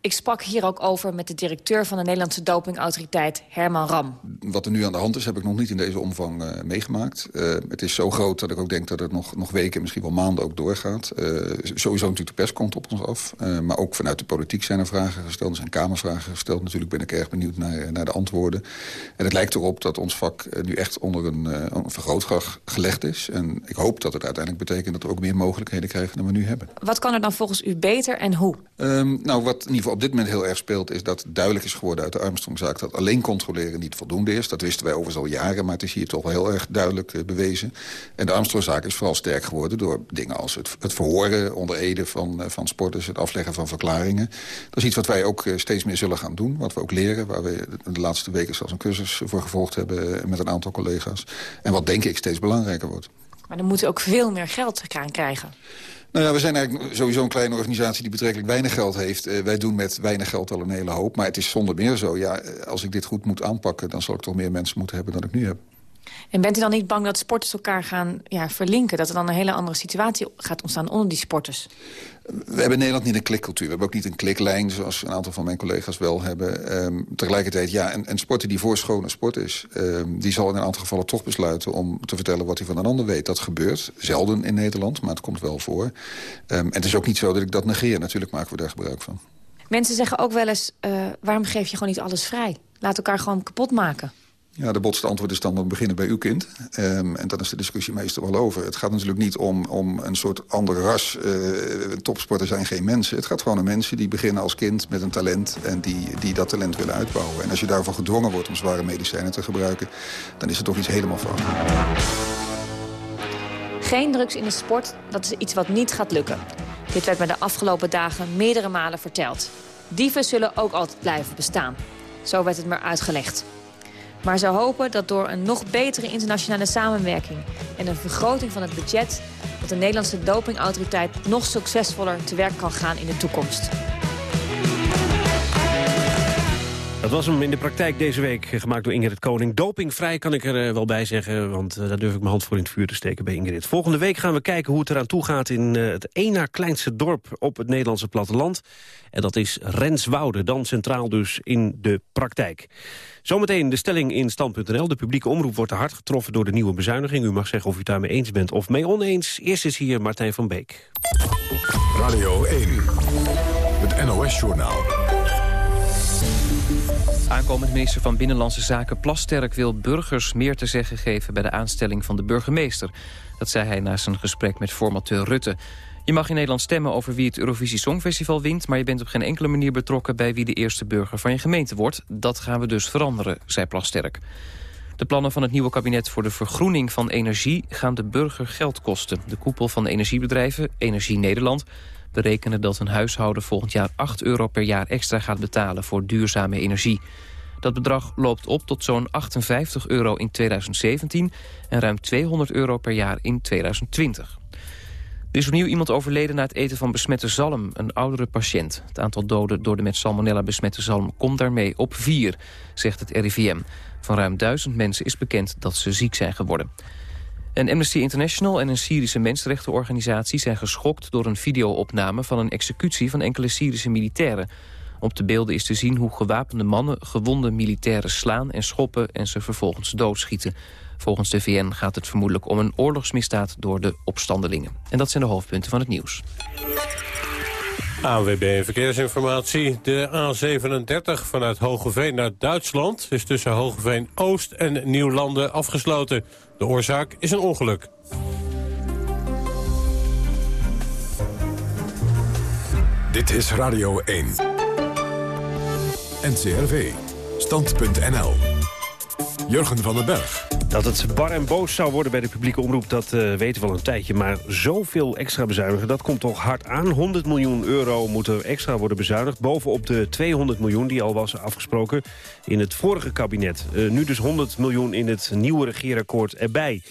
Ik sprak hier ook over met de directeur van de Nederlandse dopingautoriteit, Herman Ram. Wat er nu aan de hand is, heb ik nog niet in deze omvang uh, meegemaakt. Uh, het is zo groot dat ik ook denk dat het nog, nog weken, misschien wel maanden ook doorgaat. Uh, sowieso natuurlijk de pers komt op ons af. maar ook vanuit de politiek zijn er vragen gesteld. Er zijn kamervragen gesteld. Natuurlijk ben ik erg benieuwd naar, naar de antwoorden. En het lijkt erop dat ons vak nu echt onder een, een vergrootglas gelegd is. En ik hoop dat het uiteindelijk betekent dat we ook meer mogelijkheden krijgen dan we nu hebben. Wat kan er dan volgens u beter en hoe? Um, nou, wat in ieder geval op dit moment heel erg speelt... is dat duidelijk is geworden uit de Armstrong-zaak... dat alleen controleren niet voldoende is. Dat wisten wij overigens al jaren, maar het is hier toch wel heel erg duidelijk uh, bewezen. En de Armstrong-zaak is vooral sterk geworden... door dingen als het, verhoren onder ede van, uh, van sporters... het afleggen van verklaringen. Dat is iets wat wij ook uh, steeds meer zullen gaan doen. Wat we ook leren, waar we de laatste weken zelfs een cursus voor gevolgd hebben... met een aantal collega's. En wat denk ik steeds belangrijker wordt. Maar dan moeten ook veel meer geld gaan krijgen. Nou ja, we zijn eigenlijk sowieso een kleine organisatie die betrekkelijk weinig geld heeft. Uh, wij doen met weinig geld al een hele hoop. Maar het is zonder meer zo, ja, als ik dit goed moet aanpakken... dan zal ik toch meer mensen moeten hebben dan ik nu heb. En bent u dan niet bang dat sporters elkaar gaan ja, verlinken? Dat er dan een hele andere situatie gaat ontstaan onder die sporters? We hebben in Nederland niet een klikcultuur. We hebben ook niet een kliklijn, zoals een aantal van mijn collega's wel hebben. Um, tegelijkertijd, ja, een, een sporter die voor schone sport is... Um, die zal in een aantal gevallen toch besluiten om te vertellen wat hij van een ander weet. Dat gebeurt zelden in Nederland, maar het komt wel voor. Um, en het is ook niet zo dat ik dat negeer. Natuurlijk maken we daar gebruik van. Mensen zeggen ook wel eens, uh, waarom geef je gewoon niet alles vrij? Laat elkaar gewoon kapot maken. Ja, de botste antwoord is dan, we beginnen bij uw kind. Um, en dan is de discussie meestal wel over. Het gaat natuurlijk niet om, om een soort ander ras. Uh, topsporters zijn geen mensen. Het gaat gewoon om mensen die beginnen als kind met een talent... en die, die dat talent willen uitbouwen. En als je daarvoor gedwongen wordt om zware medicijnen te gebruiken... dan is het toch iets helemaal fout. Geen drugs in de sport, dat is iets wat niet gaat lukken. Dit werd me de afgelopen dagen meerdere malen verteld. Dieven zullen ook altijd blijven bestaan. Zo werd het me uitgelegd. Maar ze hopen dat door een nog betere internationale samenwerking... en een vergroting van het budget... dat de Nederlandse dopingautoriteit nog succesvoller te werk kan gaan in de toekomst. Dat was hem in de praktijk deze week, gemaakt door Ingrid Koning. Dopingvrij kan ik er wel bij zeggen, want daar durf ik mijn hand voor in het vuur te steken bij Ingrid. Volgende week gaan we kijken hoe het eraan toe gaat in het één na kleinste dorp op het Nederlandse platteland. En dat is Renswoude, dan centraal dus in de praktijk. Zometeen de stelling in stand.nl. De publieke omroep wordt hard getroffen door de nieuwe bezuiniging. U mag zeggen of u daarmee eens bent of mee oneens. Eerst is hier Martijn van Beek. Radio 1, het NOS-journaal. Aankomend minister van Binnenlandse Zaken Plasterk wil burgers meer te zeggen geven bij de aanstelling van de burgemeester. Dat zei hij na zijn gesprek met formateur Rutte. Je mag in Nederland stemmen over wie het Eurovisie Songfestival wint... maar je bent op geen enkele manier betrokken bij wie de eerste burger van je gemeente wordt. Dat gaan we dus veranderen, zei Plasterk. De plannen van het nieuwe kabinet voor de vergroening van energie... gaan de burger geld kosten. De koepel van de energiebedrijven, Energie Nederland... berekenen dat een huishouden volgend jaar 8 euro per jaar extra gaat betalen... voor duurzame energie. Dat bedrag loopt op tot zo'n 58 euro in 2017... en ruim 200 euro per jaar in 2020. Er is opnieuw iemand overleden na het eten van besmette zalm, een oudere patiënt. Het aantal doden door de met salmonella besmette zalm komt daarmee op vier, zegt het RIVM. Van ruim duizend mensen is bekend dat ze ziek zijn geworden. En Amnesty International en een Syrische mensenrechtenorganisatie zijn geschokt door een videoopname van een executie van enkele Syrische militairen. Op de beelden is te zien hoe gewapende mannen gewonde militairen slaan en schoppen en ze vervolgens doodschieten. Volgens de VN gaat het vermoedelijk om een oorlogsmisdaad door de opstandelingen. En dat zijn de hoofdpunten van het nieuws. AWB Verkeersinformatie. De A37 vanuit Hogeveen naar Duitsland... is tussen Hogeveen Oost en Nieuwlanden afgesloten. De oorzaak is een ongeluk. Dit is Radio 1. NCRV. Stand.nl. Jurgen van den Berg. Dat het bar en boos zou worden bij de publieke omroep, dat uh, weten we al een tijdje. Maar zoveel extra bezuinigen, dat komt toch hard aan. 100 miljoen euro moet er extra worden bezuinigd. Bovenop de 200 miljoen die al was afgesproken in het vorige kabinet. Uh, nu dus 100 miljoen in het nieuwe regeerakkoord erbij.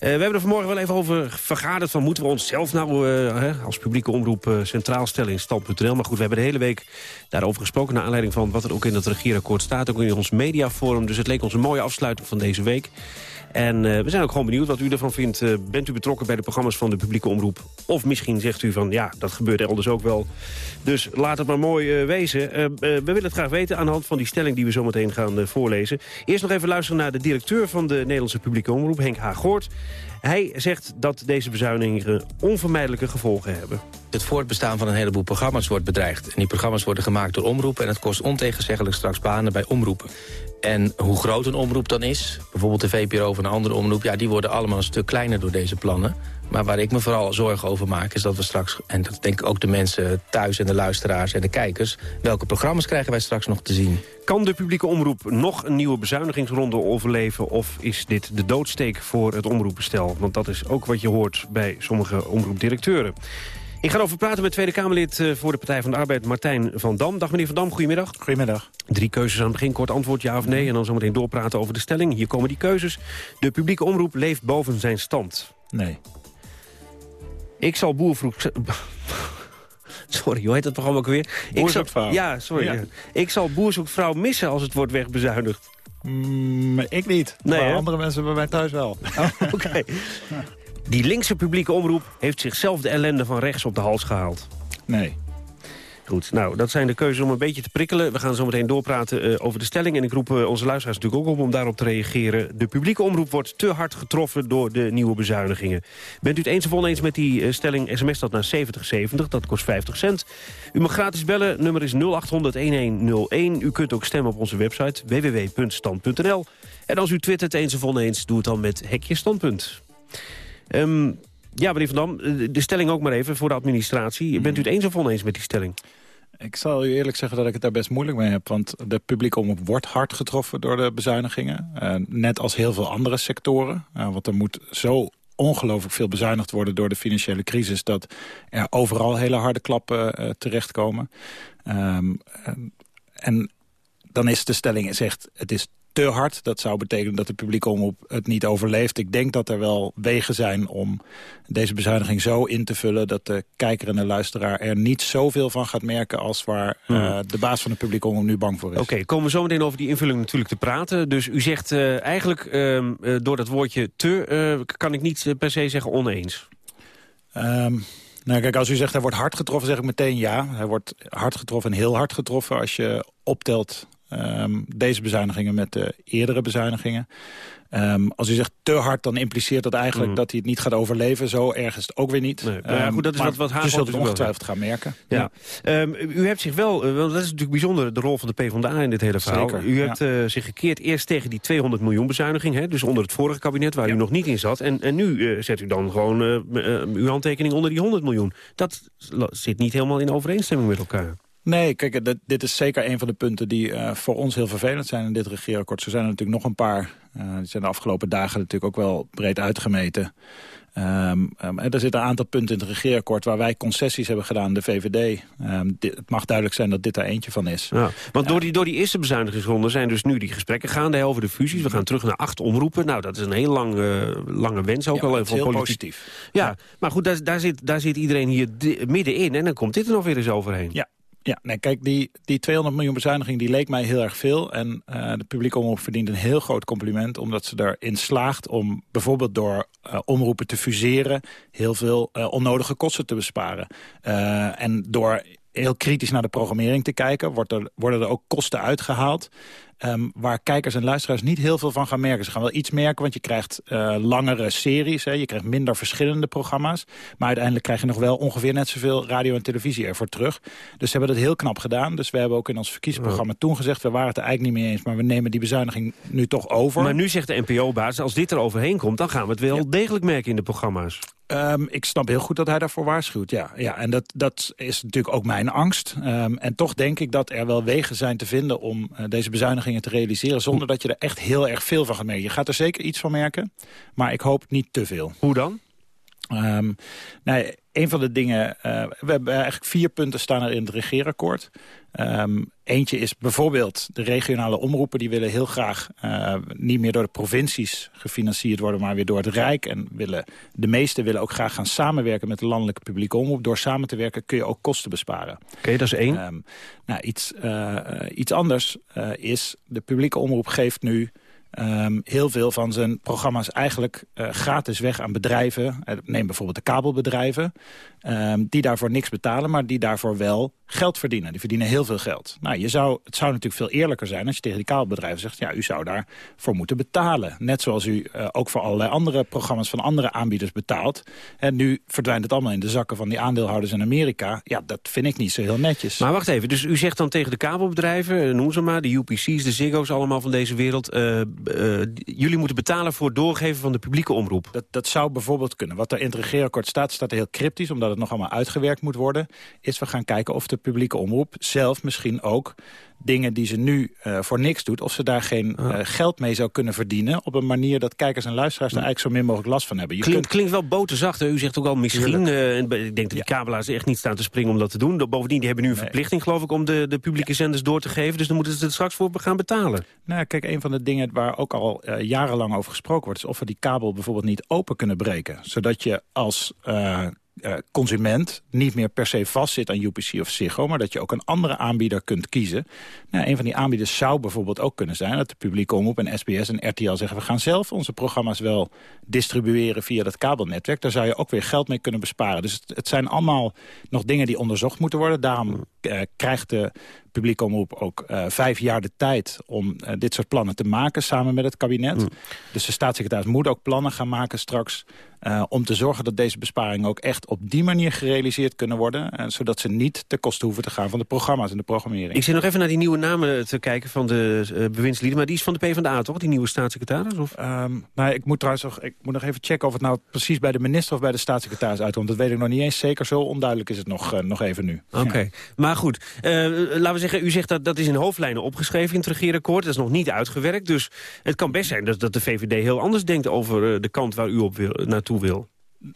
We hebben er vanmorgen wel even over vergaderd... van moeten we onszelf nou uh, als publieke omroep uh, centraal stellen in stand.nl. Maar goed, we hebben de hele week daarover gesproken... naar aanleiding van wat er ook in het regeerakkoord staat. Ook in ons mediaforum. Dus het leek ons een mooie afsluiting van deze week. En uh, we zijn ook gewoon benieuwd wat u ervan vindt. Uh, bent u betrokken bij de programma's van de publieke omroep? Of misschien zegt u van, ja, dat gebeurt elders ook wel. Dus laat het maar mooi uh, wezen. we willen het graag weten aan de hand van die stelling die we zo meteen gaan voorlezen. Eerst nog even luisteren naar de directeur van de Nederlandse publieke omroep, Henk Hagoort. Hij zegt dat deze bezuinigingen onvermijdelijke gevolgen hebben. Het voortbestaan van een heleboel programma's wordt bedreigd. En die programma's worden gemaakt door omroepen... en het kost ontegenzeggelijk straks banen bij omroepen. En hoe groot een omroep dan is, bijvoorbeeld de VPRO of een andere omroep... ja, die worden allemaal een stuk kleiner door deze plannen. Maar waar ik me vooral zorgen over maak is dat we straks... en dat denk ik ook de mensen thuis en de luisteraars en de kijkers... welke programma's krijgen wij straks nog te zien? Kan de publieke omroep nog een nieuwe bezuinigingsronde overleven... of is dit de doodsteek voor het omroepbestel? Want dat is ook wat je hoort bij sommige omroepdirecteuren. Ik ga over praten met Tweede Kamerlid eh, voor de Partij van de Arbeid, Martijn van Dam. Dag meneer van Dam, goedemiddag. Goedemiddag. Drie keuzes aan het begin, kort antwoord ja of nee. En dan zometeen doorpraten over de stelling. Hier komen die keuzes. De publieke omroep leeft boven zijn stand. Nee. Ik zal boervroeg... Sorry, hoe heet dat programma ook weer? Boerzoekvrouw. Ja, sorry. Ja. Ik zal boerzoekvrouw missen als het wordt wegbezuinigd. Mm, ik niet. Nee, maar andere mensen bij mij thuis wel. Oh, Oké. Die linkse publieke omroep heeft zichzelf de ellende van rechts op de hals gehaald. Nee. Goed, nou, dat zijn de keuzes om een beetje te prikkelen. We gaan zo meteen doorpraten uh, over de stelling. En ik roep uh, onze luisteraars natuurlijk ook op om daarop te reageren. De publieke omroep wordt te hard getroffen door de nieuwe bezuinigingen. Bent u het eens of oneens met die uh, stelling? SMS dat naar 7070, dat kost 50 cent. U mag gratis bellen, nummer is 0800-1101. U kunt ook stemmen op onze website www.stand.nl. En als u twittert eens of oneens, doe het dan met hekje standpunt. Um, ja, meneer Van Dam, de stelling ook maar even voor de administratie. Bent u het eens of oneens met die stelling? Ik zal u eerlijk zeggen dat ik het daar best moeilijk mee heb. Want de publieke omroep wordt hard getroffen door de bezuinigingen. Uh, net als heel veel andere sectoren. Uh, want er moet zo ongelooflijk veel bezuinigd worden door de financiële crisis... dat er overal hele harde klappen uh, terechtkomen. Um, en dan is de stelling zegt, het is te hard. Dat zou betekenen dat de publieke omroep het niet overleeft. Ik denk dat er wel wegen zijn om deze bezuiniging zo in te vullen... dat de kijker en de luisteraar er niet zoveel van gaat merken... als waar uh, de baas van de publieke omroep nu bang voor is. Oké, okay, komen we zo meteen over die invulling natuurlijk te praten. Dus u zegt uh, eigenlijk uh, door dat woordje te... kan ik niet per se zeggen oneens. Um, nou, kijk, als u zegt hij wordt hard getroffen, zeg ik meteen ja. Hij wordt hard getroffen en heel hard getroffen als je optelt Um, deze bezuinigingen met de eerdere bezuinigingen. Um, als u zegt te hard, dan impliceert dat eigenlijk mm. dat hij het niet gaat overleven. Zo erg is het ook weer niet. Nee, ja, goed, dat is wat, wat Haag zult het ongetwijfeld gaan merken. Ja. ja. Um, u hebt zich wel, uh, want dat is natuurlijk bijzonder, de rol van de PvdA in dit hele verhaal. Zeker, u hebt uh, zich gekeerd eerst tegen die 200 miljoen bezuiniging. Hè, dus onder het vorige kabinet waar u nog niet in zat. En, en nu uh, zet u dan gewoon uw handtekening onder die 100 miljoen. Dat zit niet helemaal in overeenstemming met elkaar. Nee, kijk, dit, dit, is zeker een van de punten die uh, voor ons heel vervelend zijn in dit regeerakkoord. Zo zijn er natuurlijk nog een paar. Uh, die zijn de afgelopen dagen natuurlijk ook wel breed uitgemeten. Um, um, er zitten een aantal punten in het regeerakkoord waar wij concessies hebben gedaan, de VVD. Um, dit, het mag duidelijk zijn dat dit daar eentje van is. Ja, want door, die, door die eerste bezuinigingsronde zijn dus nu die gesprekken gaande over de fusies. We gaan terug naar acht omroepen. Nou, dat is een heel lang, uh, lange wens ook ja, al. Heel positief. Ja, ja, maar goed, daar, daar, zit, daar zit iedereen hier middenin en dan komt dit er nog weer eens overheen. Ja, ja, nee, kijk, die, die 200 miljoen bezuiniging die leek mij heel erg veel. En uh, de publieke omroep verdient een heel groot compliment... omdat ze erin slaagt om bijvoorbeeld door uh, omroepen te fuseren... heel veel uh, onnodige kosten te besparen. en door heel kritisch naar de programmering te kijken... Wordt er, worden er ook kosten uitgehaald. Um, waar kijkers en luisteraars niet heel veel van gaan merken. Ze gaan wel iets merken, want je krijgt uh, langere series. Hè, je krijgt minder verschillende programma's. Maar uiteindelijk krijg je nog wel ongeveer net zoveel radio en televisie ervoor terug. Dus ze hebben dat heel knap gedaan. Dus we hebben ook in ons verkiezingsprogramma toen gezegd... we waren het er eigenlijk niet mee eens, maar we nemen die bezuiniging nu toch over. Maar nu zegt de NPO-baas, als dit er overheen komt... dan gaan we het wel ja. degelijk merken in de programma's. Um, ik snap heel goed dat hij daarvoor waarschuwt, ja. ja en dat, dat is natuurlijk ook mijn angst. Um, en toch denk ik dat er wel wegen zijn te vinden om uh, deze bezuinigingen te realiseren... zonder dat je er echt heel erg veel van gaat merken. Je gaat er zeker iets van merken, maar ik hoop niet te veel. Hoe dan? Um, nou, een van de dingen, uh, we hebben eigenlijk vier punten staan er in het regeerakkoord. Um, eentje is bijvoorbeeld de regionale omroepen. Die willen heel graag uh, niet meer door de provincies gefinancierd worden... maar weer door het Rijk. En willen, de meesten willen ook graag gaan samenwerken met de landelijke publieke omroep. Door samen te werken kun je ook kosten besparen. Oké, okay, dat is één. Um, nou, iets, uh, iets anders is, de publieke omroep geeft nu... Um, heel veel van zijn programma's eigenlijk uh, gratis weg aan bedrijven. Neem bijvoorbeeld de kabelbedrijven. Um, die daarvoor niks betalen, maar die daarvoor wel geld verdienen. Die verdienen heel veel geld. Nou, je zou, het zou natuurlijk veel eerlijker zijn als je tegen die kabelbedrijven zegt... ja, u zou daarvoor moeten betalen. Net zoals u uh, ook voor allerlei andere programma's van andere aanbieders betaalt. En nu verdwijnt het allemaal in de zakken van die aandeelhouders in Amerika. Ja, dat vind ik niet zo heel netjes. Maar wacht even, dus u zegt dan tegen de kabelbedrijven... noem ze maar, de UPC's, de Ziggo's allemaal van deze wereld... Uh, uh, jullie moeten betalen voor het doorgeven van de publieke omroep. Dat, dat zou bijvoorbeeld kunnen. Wat er in het regeerakkoord staat, staat heel cryptisch... omdat het nog allemaal uitgewerkt moet worden... is we gaan kijken of de publieke omroep zelf misschien ook dingen die ze nu uh, voor niks doet... of ze daar geen uh, geld mee zou kunnen verdienen... op een manier dat kijkers en luisteraars er eigenlijk zo min mogelijk last van hebben. Je klinkt, kunt... klinkt wel boterzacht. U zegt ook al misschien. Uh, ik denk dat die kabelaars echt niet staan te springen om dat te doen. Bovendien die hebben nu een nee. verplichting, geloof ik... om de, de publieke ja. zenders door te geven. Dus dan moeten ze er straks voor gaan betalen. Nou, kijk, een van de dingen waar ook al jarenlang over gesproken wordt... is of we die kabel bijvoorbeeld niet open kunnen breken. Zodat je als uh, consument niet meer per se vastzit aan UPC of Ziggo... maar dat je ook een andere aanbieder kunt kiezen. Nou, een van die aanbieders zou bijvoorbeeld ook kunnen zijn... dat de publieke omroep en SBS en RTL zeggen... we gaan zelf onze programma's wel distribueren via dat kabelnetwerk. Daar zou je ook weer geld mee kunnen besparen. Dus het, het zijn allemaal nog dingen die onderzocht moeten worden. Daarom uh, krijgt de publieke omroep ook uh, vijf jaar de tijd om uh, dit soort plannen te maken samen met het kabinet. Mm. Dus de staatssecretaris moet ook plannen gaan maken straks uh, om te zorgen dat deze besparingen ook echt op die manier gerealiseerd kunnen worden. En zodat ze niet ten koste hoeven te gaan van de programma's en de programmering. Ik zit nog even naar die nieuwe namen te kijken van de bewindslieden. Maar die is van de PvdA toch, die nieuwe staatssecretaris? Of? Um, nou, ik moet trouwens nog, ik moet nog even checken of het nou precies bij de minister of bij de staatssecretaris uitkomt. Dat weet ik nog niet eens zeker. Zo onduidelijk is het nog, nog even nu. Oké, okay. ja. maar goed. laten we u zegt dat dat is in hoofdlijnen opgeschreven in het regeerakkoord. Dat is nog niet uitgewerkt. Dus het kan best zijn dat, dat de VVD heel anders denkt over de kant waar u op wil, naartoe wil.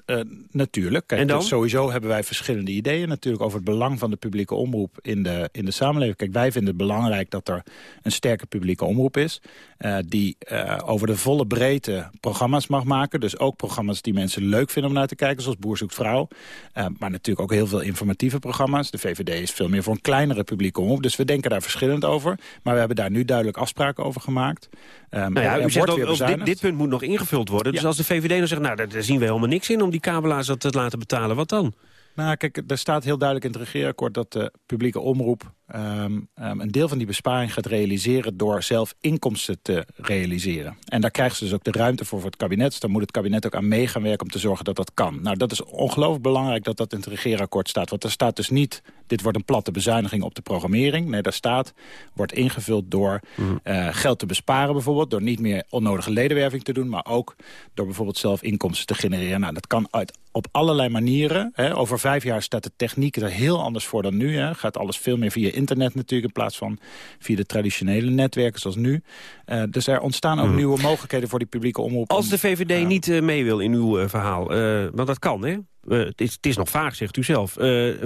Uh, natuurlijk. Kijk, dus sowieso hebben wij verschillende ideeën natuurlijk over het belang van de publieke omroep in de, in de samenleving. Kijk, wij vinden het belangrijk dat er een sterke publieke omroep is. Uh, die uh, over de volle breedte programma's mag maken. Dus ook programma's die mensen leuk vinden om naar te kijken, zoals Boer zoekt vrouw. maar natuurlijk ook heel veel informatieve programma's. De VVD is veel meer voor een kleinere publieke omroep. Dus we denken daar verschillend over. Maar we hebben daar nu duidelijk afspraken over gemaakt. Um, nou ja, u zegt ook, ook dit, dit, punt moet nog ingevuld worden. Dus ja. als de VVD dan zegt, nou, daar zien we helemaal niks in om die kabelaars dat te laten betalen. Wat dan? Nou, kijk, er staat heel duidelijk in het regeerakkoord dat de publieke omroep um, um, een deel van die besparing gaat realiseren door zelf inkomsten te realiseren. En daar krijgen ze dus ook de ruimte voor voor het kabinet. Dus daar moet het kabinet ook aan mee gaan werken om te zorgen dat dat kan. Nou, dat is ongelooflijk belangrijk dat dat in het regeerakkoord staat. Want er staat dus niet, dit wordt een platte bezuiniging op de programmering. Nee, daar staat, wordt ingevuld door mm. uh, geld te besparen bijvoorbeeld. Door niet meer onnodige ledenwerving te doen, maar ook door bijvoorbeeld zelf inkomsten te genereren. Nou, dat kan uit, op allerlei manieren. Hè. Over vijf jaar staat de techniek er heel anders voor dan nu. Hè. Gaat alles veel meer via internet natuurlijk... in plaats van via de traditionele netwerken zoals nu. Uh, dus er ontstaan ook hmm. nieuwe mogelijkheden voor die publieke omroep. Als de VVD niet uh, mee wil in uw uh, verhaal, want dat kan, hè? Het is, het, is, nog vaag, zegt u zelf.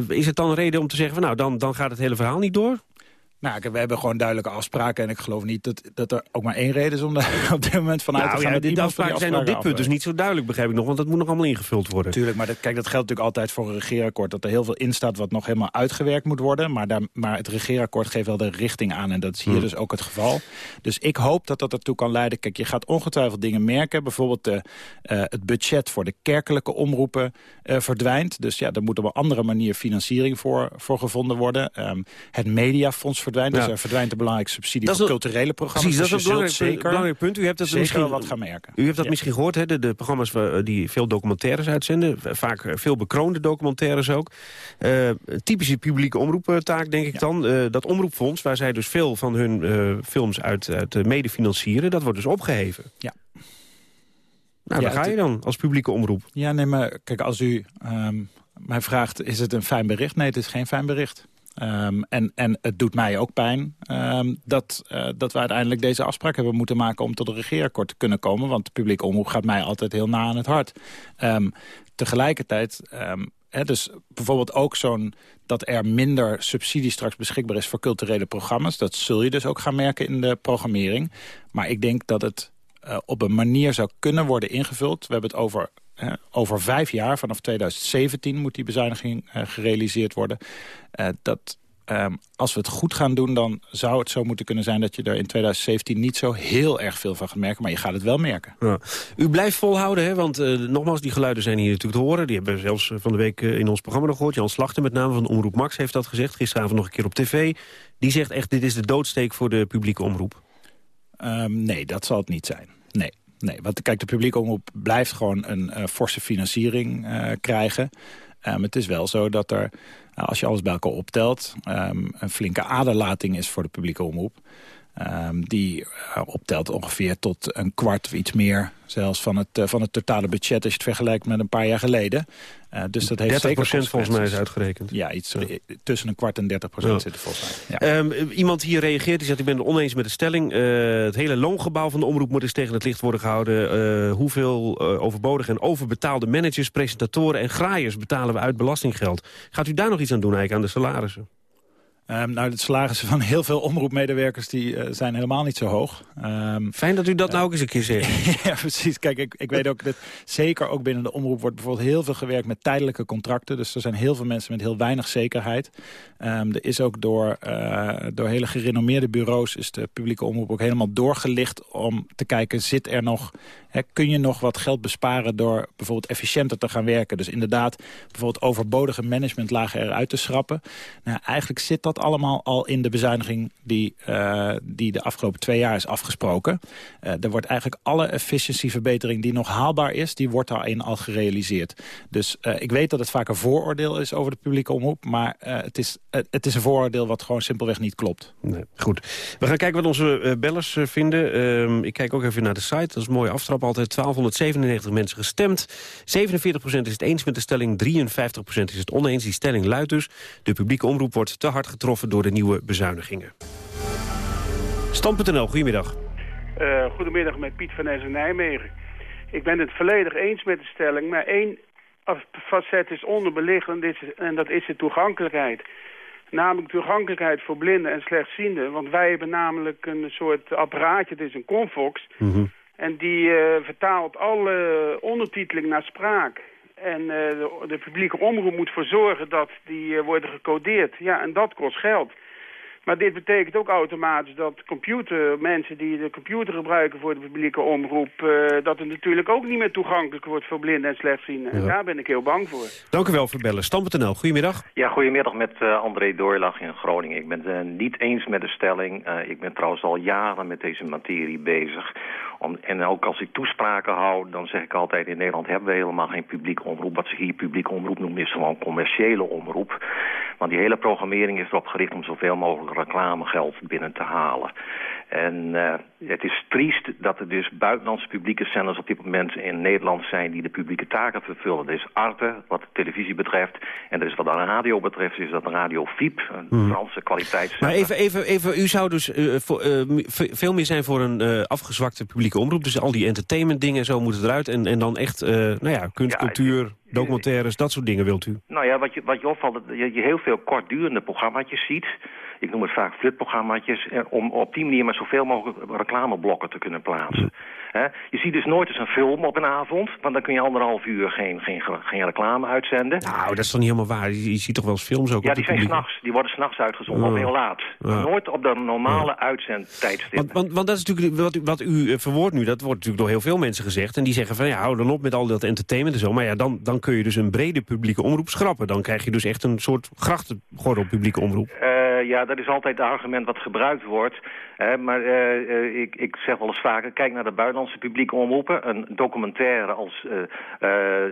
is het dan een reden om te zeggen, van, nou, dan, dan gaat het hele verhaal niet door? Nou, we hebben gewoon duidelijke afspraken. En ik geloof niet dat, dat er ook maar één reden is om daar op dit moment vanuit nou, te gaan. Ja, die afspraken zijn op dit punt dus niet zo duidelijk, begrijp ik nog. Want dat moet nog allemaal ingevuld worden. Tuurlijk, maar dat, kijk, dat geldt natuurlijk altijd voor een regeerakkoord. Dat er heel veel in staat wat nog helemaal uitgewerkt moet worden. Maar, daar, maar het regeerakkoord geeft wel de richting aan. En dat is hier hmm. dus ook het geval. Dus ik hoop dat dat ertoe kan leiden. Kijk, je gaat ongetwijfeld dingen merken. Bijvoorbeeld de, uh, het budget voor de kerkelijke omroepen uh, verdwijnt. Dus ja, er moet op een andere manier financiering voor, voor gevonden worden. Um, het mediafonds verdwijnt. Ja. Dus er verdwijnt de belangrijke subsidie voor culturele programma's. Precies, dat is dus een belangrijk, zeker, belangrijk punt. U hebt dat misschien wat gaan merken. U heeft dat ja. misschien gehoord, hè? De, de, programma's die veel documentaires uitzenden. Vaak veel bekroonde documentaires ook. Uh, typische publieke omroeptaak, denk ik ja. dan. Uh, dat omroepfonds, waar zij dus veel van hun uh, films uit, uit mede financieren... dat wordt dus opgeheven. Ja. Nou, ja, daar ga je dan als publieke omroep. Ja, nee, maar kijk, als u um, mij vraagt... is het een fijn bericht? Nee, het is geen fijn bericht. Ehm, en, en het doet mij ook pijn ehm, dat, uh, dat we uiteindelijk deze afspraak hebben moeten maken... om tot een regeerakkoord te kunnen komen. Want de publieke omroep gaat mij altijd heel na aan het hart. Um, tegelijkertijd... He, dus bijvoorbeeld ook zo'n dat er minder subsidie straks beschikbaar is voor culturele programma's. Dat zul je dus ook gaan merken in de programmering. Maar ik denk dat het uh, op een manier zou kunnen worden ingevuld. We hebben het over over vijf jaar, vanaf 2017 moet die bezuiniging uh, gerealiseerd worden. Uh, dat um, als we het goed gaan doen, dan zou het zo moeten kunnen zijn... dat je er in 2017 niet zo heel erg veel van gaat merken. Maar je gaat het wel merken. Ja. U blijft volhouden, hè? want uh, nogmaals, die geluiden zijn hier natuurlijk te horen. Die hebben we zelfs van de week in ons programma nog gehoord. Jan Slachter met name van Omroep Max heeft dat gezegd. Gisteravond nog een keer op tv. Die zegt echt, dit is de doodsteek voor de publieke omroep. Um, nee, dat zal het niet zijn. Nee. Want kijk, de publieke omroep blijft gewoon een uh, forse financiering uh, krijgen. Um, het is wel zo dat er, als je alles bij elkaar optelt... Um, een flinke aderlating is voor de publieke omroep. Um, die uh, optelt ongeveer tot een kwart of iets meer zelfs van het, uh, van het totale budget... als je het vergelijkt met een paar jaar geleden. Uh, dus dat heeft 30 procent volgens mij is uitgerekend. Ja, iets ja. tussen een kwart en 30 procent ja. zit er volgens mij. Ja. Um, iemand hier reageert, die zegt ik ben het oneens met de stelling. het hele loongebouw van de omroep moet eens tegen het licht worden gehouden. hoeveel overbodige en overbetaalde managers, presentatoren en graaiers... betalen we uit belastinggeld? Gaat u daar nog iets aan doen eigenlijk aan de salarissen? Um, nou, de salarissen van heel veel omroepmedewerkers die, uh, zijn helemaal niet zo hoog. Um, Fijn dat u dat uh, nou ook eens een keer zegt. ja, precies. Kijk, ik, ik weet ook dat zeker ook binnen de omroep wordt bijvoorbeeld heel veel gewerkt met tijdelijke contracten. Dus er zijn heel veel mensen met heel weinig zekerheid. Um, er is ook door, uh, door hele gerenommeerde bureaus is de publieke omroep ook helemaal doorgelicht om te kijken, zit er nog, hè, kun je nog wat geld besparen door bijvoorbeeld efficiënter te gaan werken. Dus inderdaad, bijvoorbeeld overbodige managementlagen eruit te schrappen. Nou, eigenlijk zit dat allemaal al in de bezuiniging die, uh, die de afgelopen twee jaar is afgesproken. Uh, er wordt eigenlijk alle efficiëntieverbetering die nog haalbaar is, die wordt daarin al gerealiseerd. Dus uh, ik weet dat het vaak een vooroordeel is over de publieke omroep, maar het, is, het is een vooroordeel wat gewoon simpelweg niet klopt. Nee, goed. We gaan kijken wat onze bellers vinden. Ehm, ik kijk ook even naar de site, dat is een mooie aftrap altijd. 1297 mensen gestemd. 47% is het eens met de stelling, 53% is het oneens. Die stelling luidt dus, de publieke omroep wordt te hard getroffen door de nieuwe bezuinigingen. Stand.nl, goedemiddag. Uh, goedemiddag met Piet van Essen Nijmegen. Ik ben het volledig eens met de stelling, maar één facet is onderbeliggend en dat is de toegankelijkheid. Namelijk toegankelijkheid voor blinden en slechtzienden. Want wij hebben namelijk een soort apparaatje, het is een Confox. Mm -hmm. En die uh, vertaalt alle ondertiteling naar spraak. En uh, de, de, publieke omroep moet voor zorgen dat die uh, worden gecodeerd. Ja, en dat kost geld. Maar dit betekent ook automatisch dat computer, mensen die de computer gebruiken voor de publieke omroep, uh, dat het natuurlijk ook niet meer toegankelijk wordt voor blinden en slechtzienden. Ja. En daar ben ik heel bang voor. Dank u wel voor bellen. Stam.nl, goedemiddag. Ja, goedemiddag met uh, André Doorlag in Groningen. Ik ben het uh, niet eens met de stelling. ik ben trouwens al jaren met deze materie bezig. En ook als ik toespraken hou, dan zeg ik altijd... in Nederland hebben we helemaal geen publiek omroep. Wat ze hier publiek omroep noemen is gewoon commerciële omroep. Want die hele programmering is erop gericht om zoveel mogelijk reclamegeld binnen te halen. En uh, het is triest dat er dus buitenlandse publieke zenders op dit moment in Nederland zijn die de publieke taken vervullen. Er is Arte, wat de televisie betreft. En er is wat de radio betreft, is dat Radio Fiep, een hmm. Franse kwaliteitszender. Maar even, even, even, u zou dus uh, voor, uh, veel meer zijn voor een afgezwakte publieke omroep. Dus al die entertainment dingen zo moeten eruit. En, en dan echt, nou ja, kunst, ja, cultuur... Documentaires, dat soort dingen wilt u? Nou ja, wat je, wat je opvalt, dat je, je heel veel kortdurende programma's ziet. Ik noem het vaak flutprogramma's. Om op die manier maar zoveel mogelijk reclameblokken te kunnen plaatsen. He? Je ziet dus nooit eens een film op een avond. Want dan kun je anderhalf uur geen, geen, geen reclame uitzenden. Nou, dat is toch niet helemaal waar? Je, je ziet toch wel eens films ook Ja, die zijn s'nachts. Die worden s'nachts uitgezonden, oh. of heel laat. Ja. Nooit op de normale uitzendtijdstip. Want, want, want, dat is natuurlijk wat u, wat u verwoordt nu. Dat wordt natuurlijk door heel veel mensen gezegd. En die zeggen van ja, hou dan op met al dat entertainment en zo. Maar ja, dan, dan kun je dus een brede publieke omroep schrappen. Dan krijg je dus echt een soort grachtengordel publieke omroep. Uh, ja, dat is altijd het argument wat gebruikt wordt. Maar uh, ik, ik zeg wel eens vaker, kijk naar de buitenlandse publieke omroepen. Een documentaire als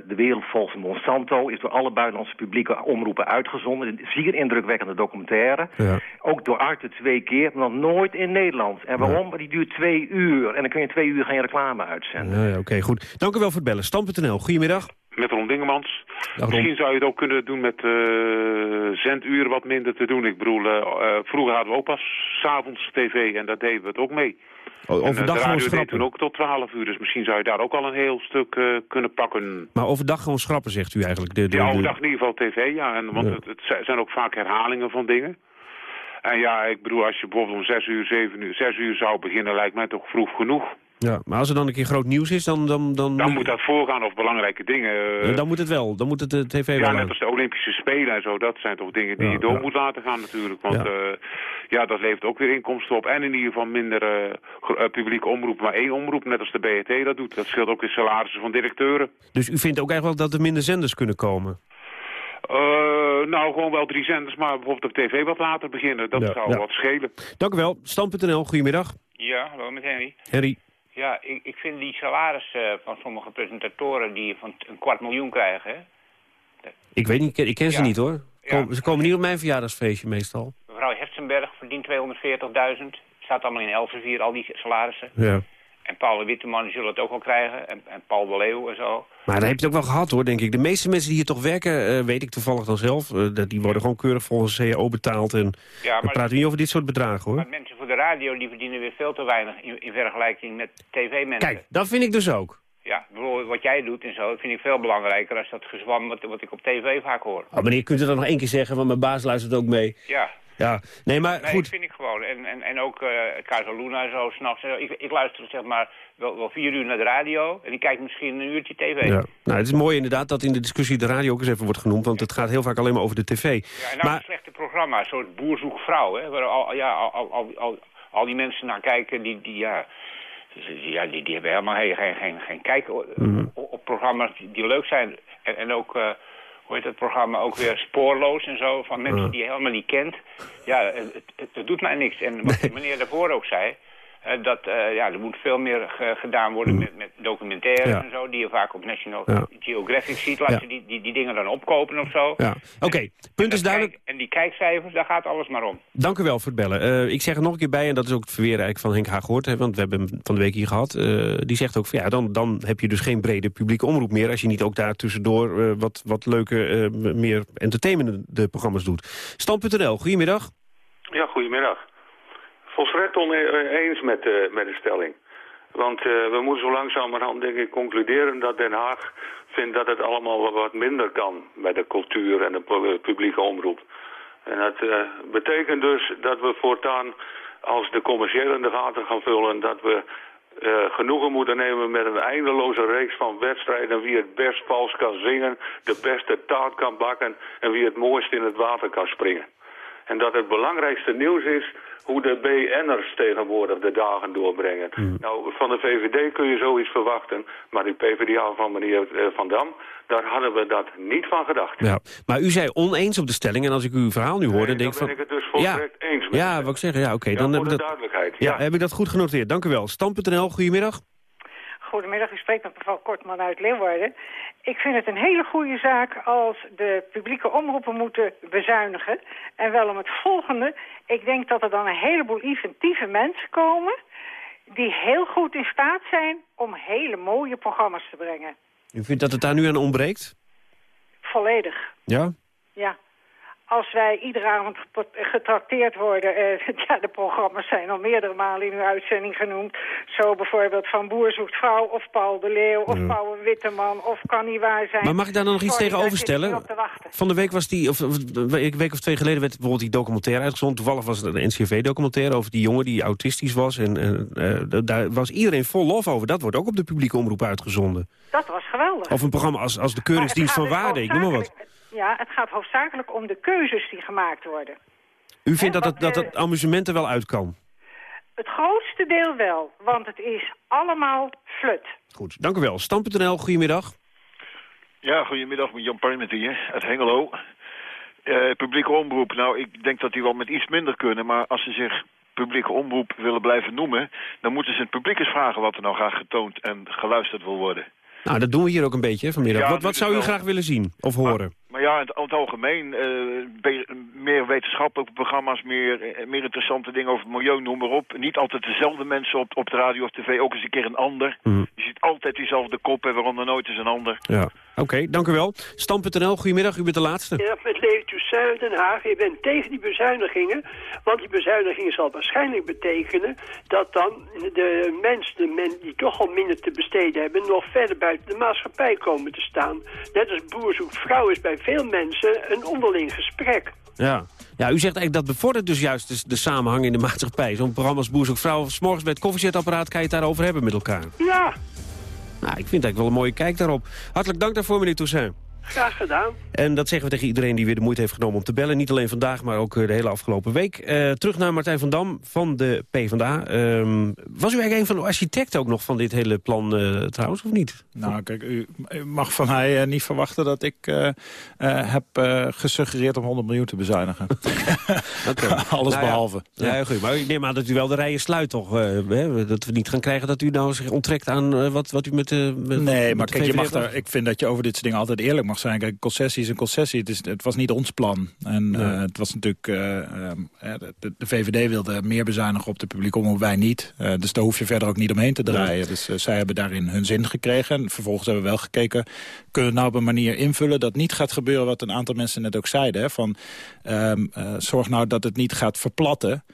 De Wereld volgens Monsanto is door alle buitenlandse publieke omroepen uitgezonden. Een zeer indrukwekkende documentaire. Ja. Ook door Arte twee keer, maar nog nooit in Nederland. En waarom? Ja. Die duurt twee uur. En dan kun je twee uur geen reclame uitzenden. Ja, Oké, okay, goed. Dank u wel voor het bellen. Stam.nl, goedemiddag. Met Ron Dingemans. Misschien zou je het ook kunnen doen met uh, zenduren wat minder te doen. Ik bedoel, eh, eh, vroeger hadden we ook pas s'avonds tv en daar deden we het ook mee. O- En, eh, overdag de radio deed toen ook tot 12 uur, dus misschien zou je daar ook al een heel stuk eh, kunnen pakken. Maar overdag gewoon schrappen, zegt u eigenlijk. De, de, Ja, overdag in ieder geval tv, ja. En, want Ja. Het, het zijn ook vaak herhalingen van dingen. En ja, ik bedoel, als je bijvoorbeeld om 6 uur, 7 uur, 6 uur zou beginnen, lijkt mij toch vroeg genoeg. Ja, maar als er dan een keer groot nieuws is, dan... Dan, dan, Dan moet dat voorgaan of belangrijke dingen. eh, Eh, dan moet het wel. Dan moet het de tv ja, wel net aan. als de Olympische Spelen en zo. Dat zijn toch dingen die Ja, je door ja. moet laten gaan natuurlijk. Want Ja. ja. ja, dat levert ook weer inkomsten op. En in ieder geval minder eh, eh, publieke omroep, maar één omroep. Net als de BRT dat doet. Dat scheelt ook in salarissen van directeuren. Dus u vindt ook eigenlijk wel dat er minder zenders kunnen komen? Eh, nou, gewoon wel drie zenders, maar bijvoorbeeld op tv wat later beginnen. Dat Ja, zou ja. wat schelen. Dank u wel. Stam.nl, goedemiddag. Ja, hallo met Henry. Henry. Ja, ik, ik vind die salarissen eh, van sommige presentatoren die van een kwart miljoen krijgen, hè. Ik weet niet, ik ken, ze Ja. niet hoor. Kom- Ze komen niet op mijn verjaardagsfeestje meestal. Mevrouw Herzenberg verdient 240.000. Staat allemaal in Elsevier, al die salarissen. Ja. En Paul de Witteman zullen het ook wel krijgen. En, en Paul de Leeuw en zo. Maar daar heb je het ook wel gehad hoor, denk ik. De meeste mensen die hier toch werken, eh, weet ik toevallig dan zelf... eh, die worden gewoon keurig volgens CAO betaald. En Ja, maar- praten we niet over dit soort bedragen hoor. Maar mensen voor de radio die verdienen weer veel te weinig in, in vergelijking met tv-mensen. Kijk, dat vind ik dus ook. Ja, bijvoorbeeld wat jij doet en zo, vind ik veel belangrijker als dat gezwam wat, wat ik op tv vaak hoor. Oh, meneer, kunt u dat nog één keer zeggen, want mijn baas luistert ook mee. Ja. Ja, nee, maar Nee, goed. dat vind ik gewoon. En, en, en ook uh, en zo, s'nachts. Ik, ik luister zeg maar wel, wel vier uur naar de radio en ik kijk misschien een uurtje tv. Ja. Nou, het is mooi inderdaad dat in de discussie de radio ook eens even wordt genoemd... want het gaat heel vaak alleen maar over de tv. Ja, en nou maar, een slechte programma, een soort boer zoekt vrouw, hè, waar al, ja, al, al, al, al, die mensen naar kijken die, die ja... Ja, die, die hebben helemaal geen, geen, geen, geen kijk op, op programma's die, die leuk zijn. En, en ook, uh, hoe heet het programma, ook weer spoorloos en zo, van mensen die je helemaal niet kent. Ja, het, het, het doet mij niks. En wat meneer daarvoor ook zei, dat uh, ja, er moet veel meer ge- gedaan worden met, met documentaires Ja. en zo, die je vaak op National Ja. Geographic ziet. Laat Ja. ze die, die, die dingen dan opkopen of zo. ja. Oké, punt is duidelijk. En die kijkcijfers, daar gaat alles maar om. Dank u wel voor het bellen. Eh, ik zeg er nog een keer bij, en dat is ook het verweer eigenlijk van Henk Haag gehoord... Hè, want we hebben hem van de week hier gehad. eh, die zegt ook van ja, dan, dan heb je dus geen brede publieke omroep meer... als je niet ook daar tussendoor eh, wat, wat leuke, eh, meer entertainende programma's doet. Stand.nl, goedemiddag. Ja, goedemiddag. Volstrekt oneens met, uh, met de stelling. Want uh, we moeten zo langzamerhand denk ik concluderen dat Den Haag vindt dat het allemaal wat minder kan met de cultuur en de publieke omroep. En dat betekent dus dat we voortaan als de commerciële de gaten gaan vullen, dat we genoegen moeten nemen met een eindeloze reeks van wedstrijden. Wie het best vals kan zingen, de beste taart kan bakken en wie het mooist in het water kan springen. En dat het belangrijkste nieuws is hoe de BN'ers tegenwoordig de dagen doorbrengen. Mm. Nou, van de VVD kun je zoiets verwachten, maar die PvdA van meneer uh, Van Dam, daar hadden we dat niet van gedacht. Ja, maar u zei oneens op de stelling en als ik uw verhaal nu hoorde... Nee, denk dan van, ben ik het dus volstrekt ja, eens met Ja, wat ik zeggen, ja, oké. Okay, ja, dan voor heb de ik dat, duidelijkheid. Ja, Ja, heb ik dat goed genoteerd. Dank u wel. Stam.nl, goedemiddag. Goedemiddag, u spreekt met mevrouw Kortman uit Leeuwarden. Ik vind het een hele goede zaak als de publieke omroepen moeten bezuinigen. En wel om het volgende. Ik denk dat er dan een heleboel inventieve mensen komen... die heel goed in staat zijn om hele mooie programma's te brengen. U vindt dat het daar nu aan ontbreekt? Volledig, Ja? ja. Als wij iedere avond getrakteerd worden... Eh, ja, de programma's zijn al meerdere malen in uw uitzending genoemd. Zo bijvoorbeeld van Boer zoekt vrouw of Paul de Leeuw... of Ja. Paul Witteman of Kan niet waar zijn. Maar mag ik daar dan nog iets tegenover stellen? Van de week was die, of of, een week of twee geleden werd bijvoorbeeld die documentaire uitgezonden. Toevallig was het een NCRV-documentaire over die jongen die autistisch was. En, en eh, daar was iedereen vol lof over. Dat wordt ook op de publieke omroep uitgezonden. Dat was geweldig. Of een programma als, als de Keuringsdienst van gaat Waarde, dus ik noem maar wat. Ja, het gaat hoofdzakelijk om de keuzes die gemaakt worden. U vindt dat, het, dat eh, het amusement er wel uit kan? Het grootste deel wel, want het is allemaal flut. Goed, dank u wel. Stam.nl, goedemiddag. Ja, goedemiddag, met Jan Parmet hier, uit Hengelo. Eh, publieke omroep, nou, ik denk dat die wel met iets minder kunnen... maar als ze zich publieke omroep willen blijven noemen... dan moeten ze het publiek eens vragen wat er nou graag getoond en geluisterd wil worden. Nou, dat doen we hier ook een beetje vanmiddag. Ja, wat wat zou u wel- graag willen zien of horen? Maar ja, in het, in het algemeen, eh, meer wetenschappelijke programma's, meer, eh, meer interessante dingen over het milieu, noem maar op. Niet altijd dezelfde mensen op, op de radio of tv, ook eens een keer een ander. Mhm. Je ziet altijd diezelfde koppen, waaronder nooit eens een ander. Ja. Oké, dank u wel. Stam.nl, goedemiddag, u bent de laatste. Ja, met Levi Toussaint Den Haag. Je bent tegen die bezuinigingen, want die bezuinigingen zal waarschijnlijk betekenen dat dan de mensen de men die toch al minder te besteden hebben, nog verder buiten de maatschappij komen te staan. Net als boer zoekt vrouw is bij veel mensen een onderling gesprek. Ja. Ja, u zegt eigenlijk dat bevordert dus juist de, de samenhang in de maatschappij. Zo'n programma als Boer zoekt vrouw, s morgens bij het koffiezetapparaat kan je het daarover hebben met elkaar. Ja, Nou, ik vind eigenlijk wel een mooie kijk daarop. Hartelijk dank daarvoor, meneer Toussaint. Graag gedaan. En dat zeggen we tegen iedereen die weer de moeite heeft genomen om te bellen. Niet alleen vandaag, maar ook eh, de hele afgelopen week. Eh, terug naar Martijn van Dam van de PvdA. Ehm was u eigenlijk een van de architecten ook nog van dit hele plan eh, trouwens, of niet? Nou, kijk, u, mag van mij eh, niet verwachten dat ik eh, eh, heb gesuggereerd om 100 miljoen te bezuinigen. Alles Nou ja. behalve. Ja, goed. Maar ik neem aan dat u wel de rijen sluit, toch? eh, hè? dat we niet gaan krijgen dat u nou zich onttrekt aan wat, wat u met... eh, met Nee, met maar de kijk, je mag daar, ik vind dat je over dit soort dingen altijd eerlijk mag zijn. Kijk, concessie is een concessie. Het, is, het was niet ons plan. En eh, het was natuurlijk... eh, ehm, eh, de, de VVD wilde meer bezuinigen op de publieke omroep, wij niet. Dus daar hoef je verder ook niet omheen te draaien. Dus zij hebben daarin hun zin gekregen. En vervolgens hebben we wel gekeken... kunnen we het nou op een manier invullen dat niet gaat gebeuren... wat een aantal mensen net ook zeiden. Hè, van, ehm, eh, zorg nou dat het niet gaat verplatten...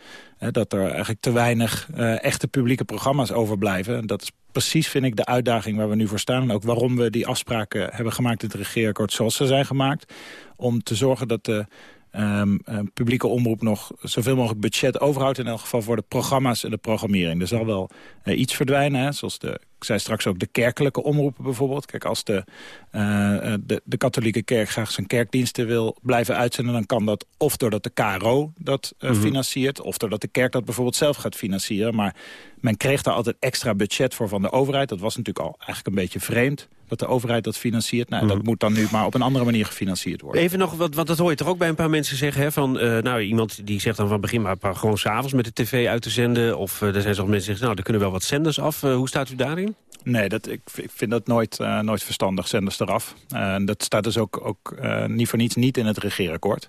Hè, dat er eigenlijk te weinig eh, echte publieke programma's overblijven. En dat is precies, vind ik, de uitdaging waar we nu voor staan. En ook waarom we die afspraken hebben gemaakt in het regeerakkoord zoals ze zijn gemaakt. Om te zorgen dat de eh, publieke omroep nog zoveel mogelijk budget overhoudt. In elk geval voor de programma's en de programmering. Er zal wel eh, iets verdwijnen, hè, zoals de... Ik zei straks ook de kerkelijke omroepen bijvoorbeeld. Kijk, als de, eh, eh, de, de katholieke kerk graag zijn kerkdiensten wil blijven uitzenden... dan kan dat of doordat de KRO dat Mhm. financiert... of doordat de kerk dat bijvoorbeeld zelf gaat financieren. Maar men kreeg daar altijd extra budget voor van de overheid. Dat was natuurlijk al eigenlijk een beetje vreemd dat de overheid dat financiert. Nou, Mhm. Dat moet dan nu maar op een andere manier gefinancierd worden. Even nog, wat, want dat hoor je toch ook bij een paar mensen zeggen. Hè, van, eh, nou, iemand die zegt dan van begin maar gewoon s'avonds met de tv uit te zenden. Of eh, er zijn zelfs mensen die zeggen, nou, er kunnen wel wat zenders af. Eh, hoe staat u daarin? Nee, dat, ik, ik vind dat nooit, eh, nooit verstandig, zenders eraf. En dat staat dus ook, ook eh, niet voor niets niet in het regeerakkoord.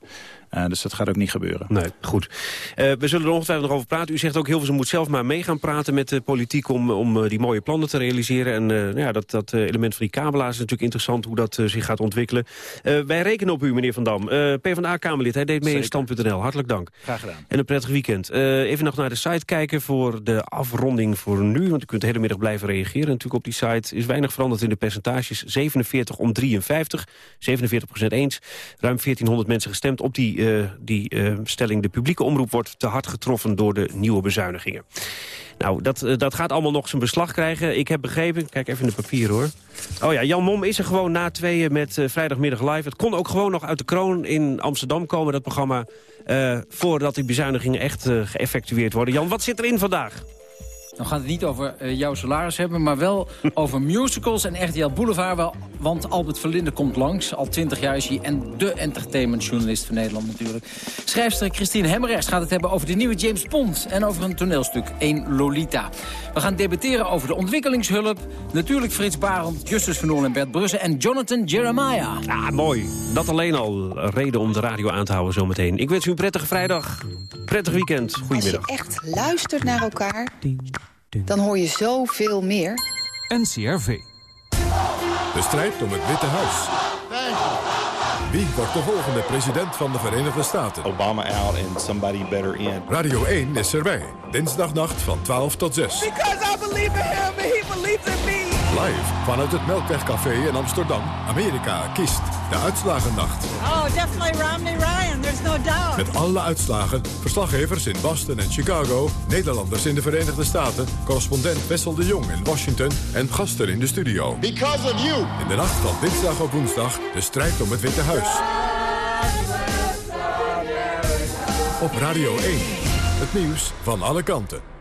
Eh, dus dat gaat ook niet gebeuren. Nee, goed. Eh, we zullen er ongetwijfeld nog over praten. U zegt ook heel veel, ze moet zelf maar mee gaan praten met de politiek... om, om eh, die mooie plannen te realiseren. En eh, nou ja, dat, dat element van die kabelaars is natuurlijk interessant... hoe dat zich gaat ontwikkelen. Eh, wij rekenen op u, meneer Van Dam. Eh PvdA-Kamerlid, hij deed mee in Stand.nl. Hartelijk dank. Graag gedaan. En een prettig weekend. Eh, even nog naar de site kijken voor de afronding voor nu. Want u kunt de hele middag blijven reageren. Natuurlijk op die site is weinig veranderd in de percentages. 47 om 53, 47% eens. Ruim 1400 mensen gestemd op die, eh, die eh, stelling. De publieke omroep wordt te hard getroffen door de nieuwe bezuinigingen. Nou, dat, eh, dat gaat allemaal nog zijn beslag krijgen. Ik heb begrepen, kijk even in de papieren hoor. Oh ja, Jan Mom is er gewoon na tweeën met vrijdagmiddag live. Het kon ook gewoon nog uit de kroon in Amsterdam komen, dat programma... voordat die bezuinigingen echt eh, geëffectueerd worden. Jan, wat zit erin vandaag? Dan gaat het niet over eh, jouw salaris hebben, maar wel over musicals en RTL Boulevard. Wel, want Albert Verlinde komt langs. Al twintig jaar is hij en de entertainmentjournalist van Nederland natuurlijk. Schrijfster Christine Hemmerrechts gaat het hebben over de nieuwe James Bond... en over een toneelstuk, Een Lolita. We gaan debatteren over de ontwikkelingshulp. Natuurlijk Frits Barend, Justus van Oel en Bert Brussen... en Jonathan Jeremiah. Ah, mooi. Dat alleen al reden om de radio aan te houden zometeen. Ik wens u een prettige vrijdag. Prettig weekend. Als Goedemiddag. je echt luistert naar elkaar, dan hoor je zoveel meer. NCRV. De strijd om het Witte Huis. Wie wordt de volgende president van de Verenigde Staten? Obama out and somebody better in. Radio 1 is erbij. Dinsdagnacht van 12 tot 6. Because I believe in him and he believes in me. Live vanuit het Melkwegcafé in Amsterdam. Amerika kiest de uitslagennacht. Oh, definitely Romney Ryan. There's no doubt. Met alle uitslagen, verslaggevers in Boston en Chicago... Nederlanders in de Verenigde Staten... correspondent Wessel de Jong in Washington... en gasten in de studio. Because of you. In de nacht van dinsdag op woensdag de strijd om het Witte Huis. Op Radio 1. Het nieuws van alle kanten.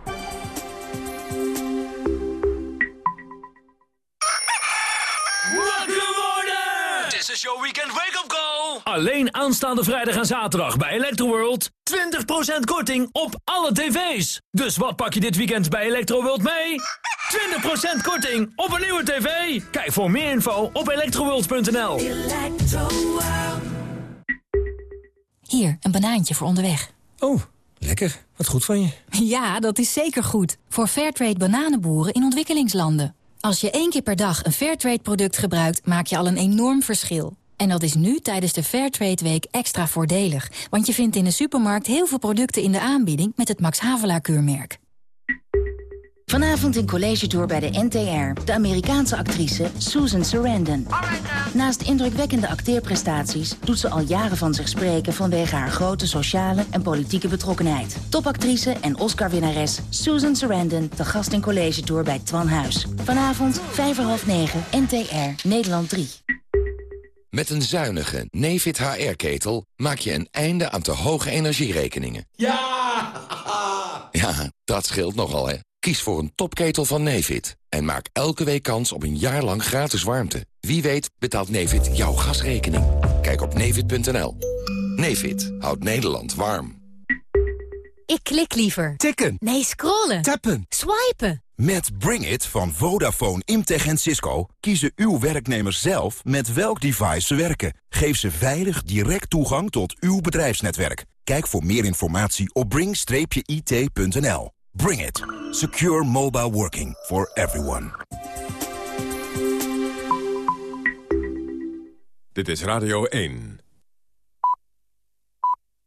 This is your weekend wake-up call! Alleen aanstaande vrijdag en zaterdag bij Electroworld. 20% korting op alle tv's. Dus wat pak je dit weekend bij Electroworld mee? 20% korting op een nieuwe tv. Kijk voor meer info op electroworld.nl. Hier, een banaantje voor onderweg. Oh, lekker. Wat goed van je. Ja, dat is zeker goed. Voor Fairtrade bananenboeren in ontwikkelingslanden. Als je één keer per dag een Fairtrade product gebruikt, maak je al een enorm verschil. En dat is nu tijdens de Fairtrade Week extra voordelig. Want je vindt in de supermarkt heel veel producten in de aanbieding met het Max Havelaar keurmerk. Vanavond in College Tour bij de NTR. De Amerikaanse actrice Susan Sarandon. Naast indrukwekkende acteerprestaties doet ze al jaren van zich spreken... vanwege haar grote sociale en politieke betrokkenheid. Topactrice en Oscar-winnares Susan Sarandon... te gast in College Tour bij Twan Huis. Vanavond, vijf voor half negen, NTR, Nederland 3. Met een zuinige Nefit HR-ketel maak je een einde aan te hoge energierekeningen. Ja! Ja, dat scheelt nogal, hè. Kies voor een topketel van Nefit en maak elke week kans op een jaar lang gratis warmte. Wie weet betaalt Nefit jouw gasrekening. Kijk op nefit.nl. Nefit houdt Nederland warm. Ik klik liever. Tikken. Nee, scrollen. Tappen. Swipen. Met Bring It van Vodafone, Imtech en Cisco kiezen uw werknemers zelf met welk device ze werken. Geef ze veilig direct toegang tot uw bedrijfsnetwerk. Kijk voor meer informatie op bring-it.nl. Bring It. Secure mobile working for everyone. Dit is Radio 1.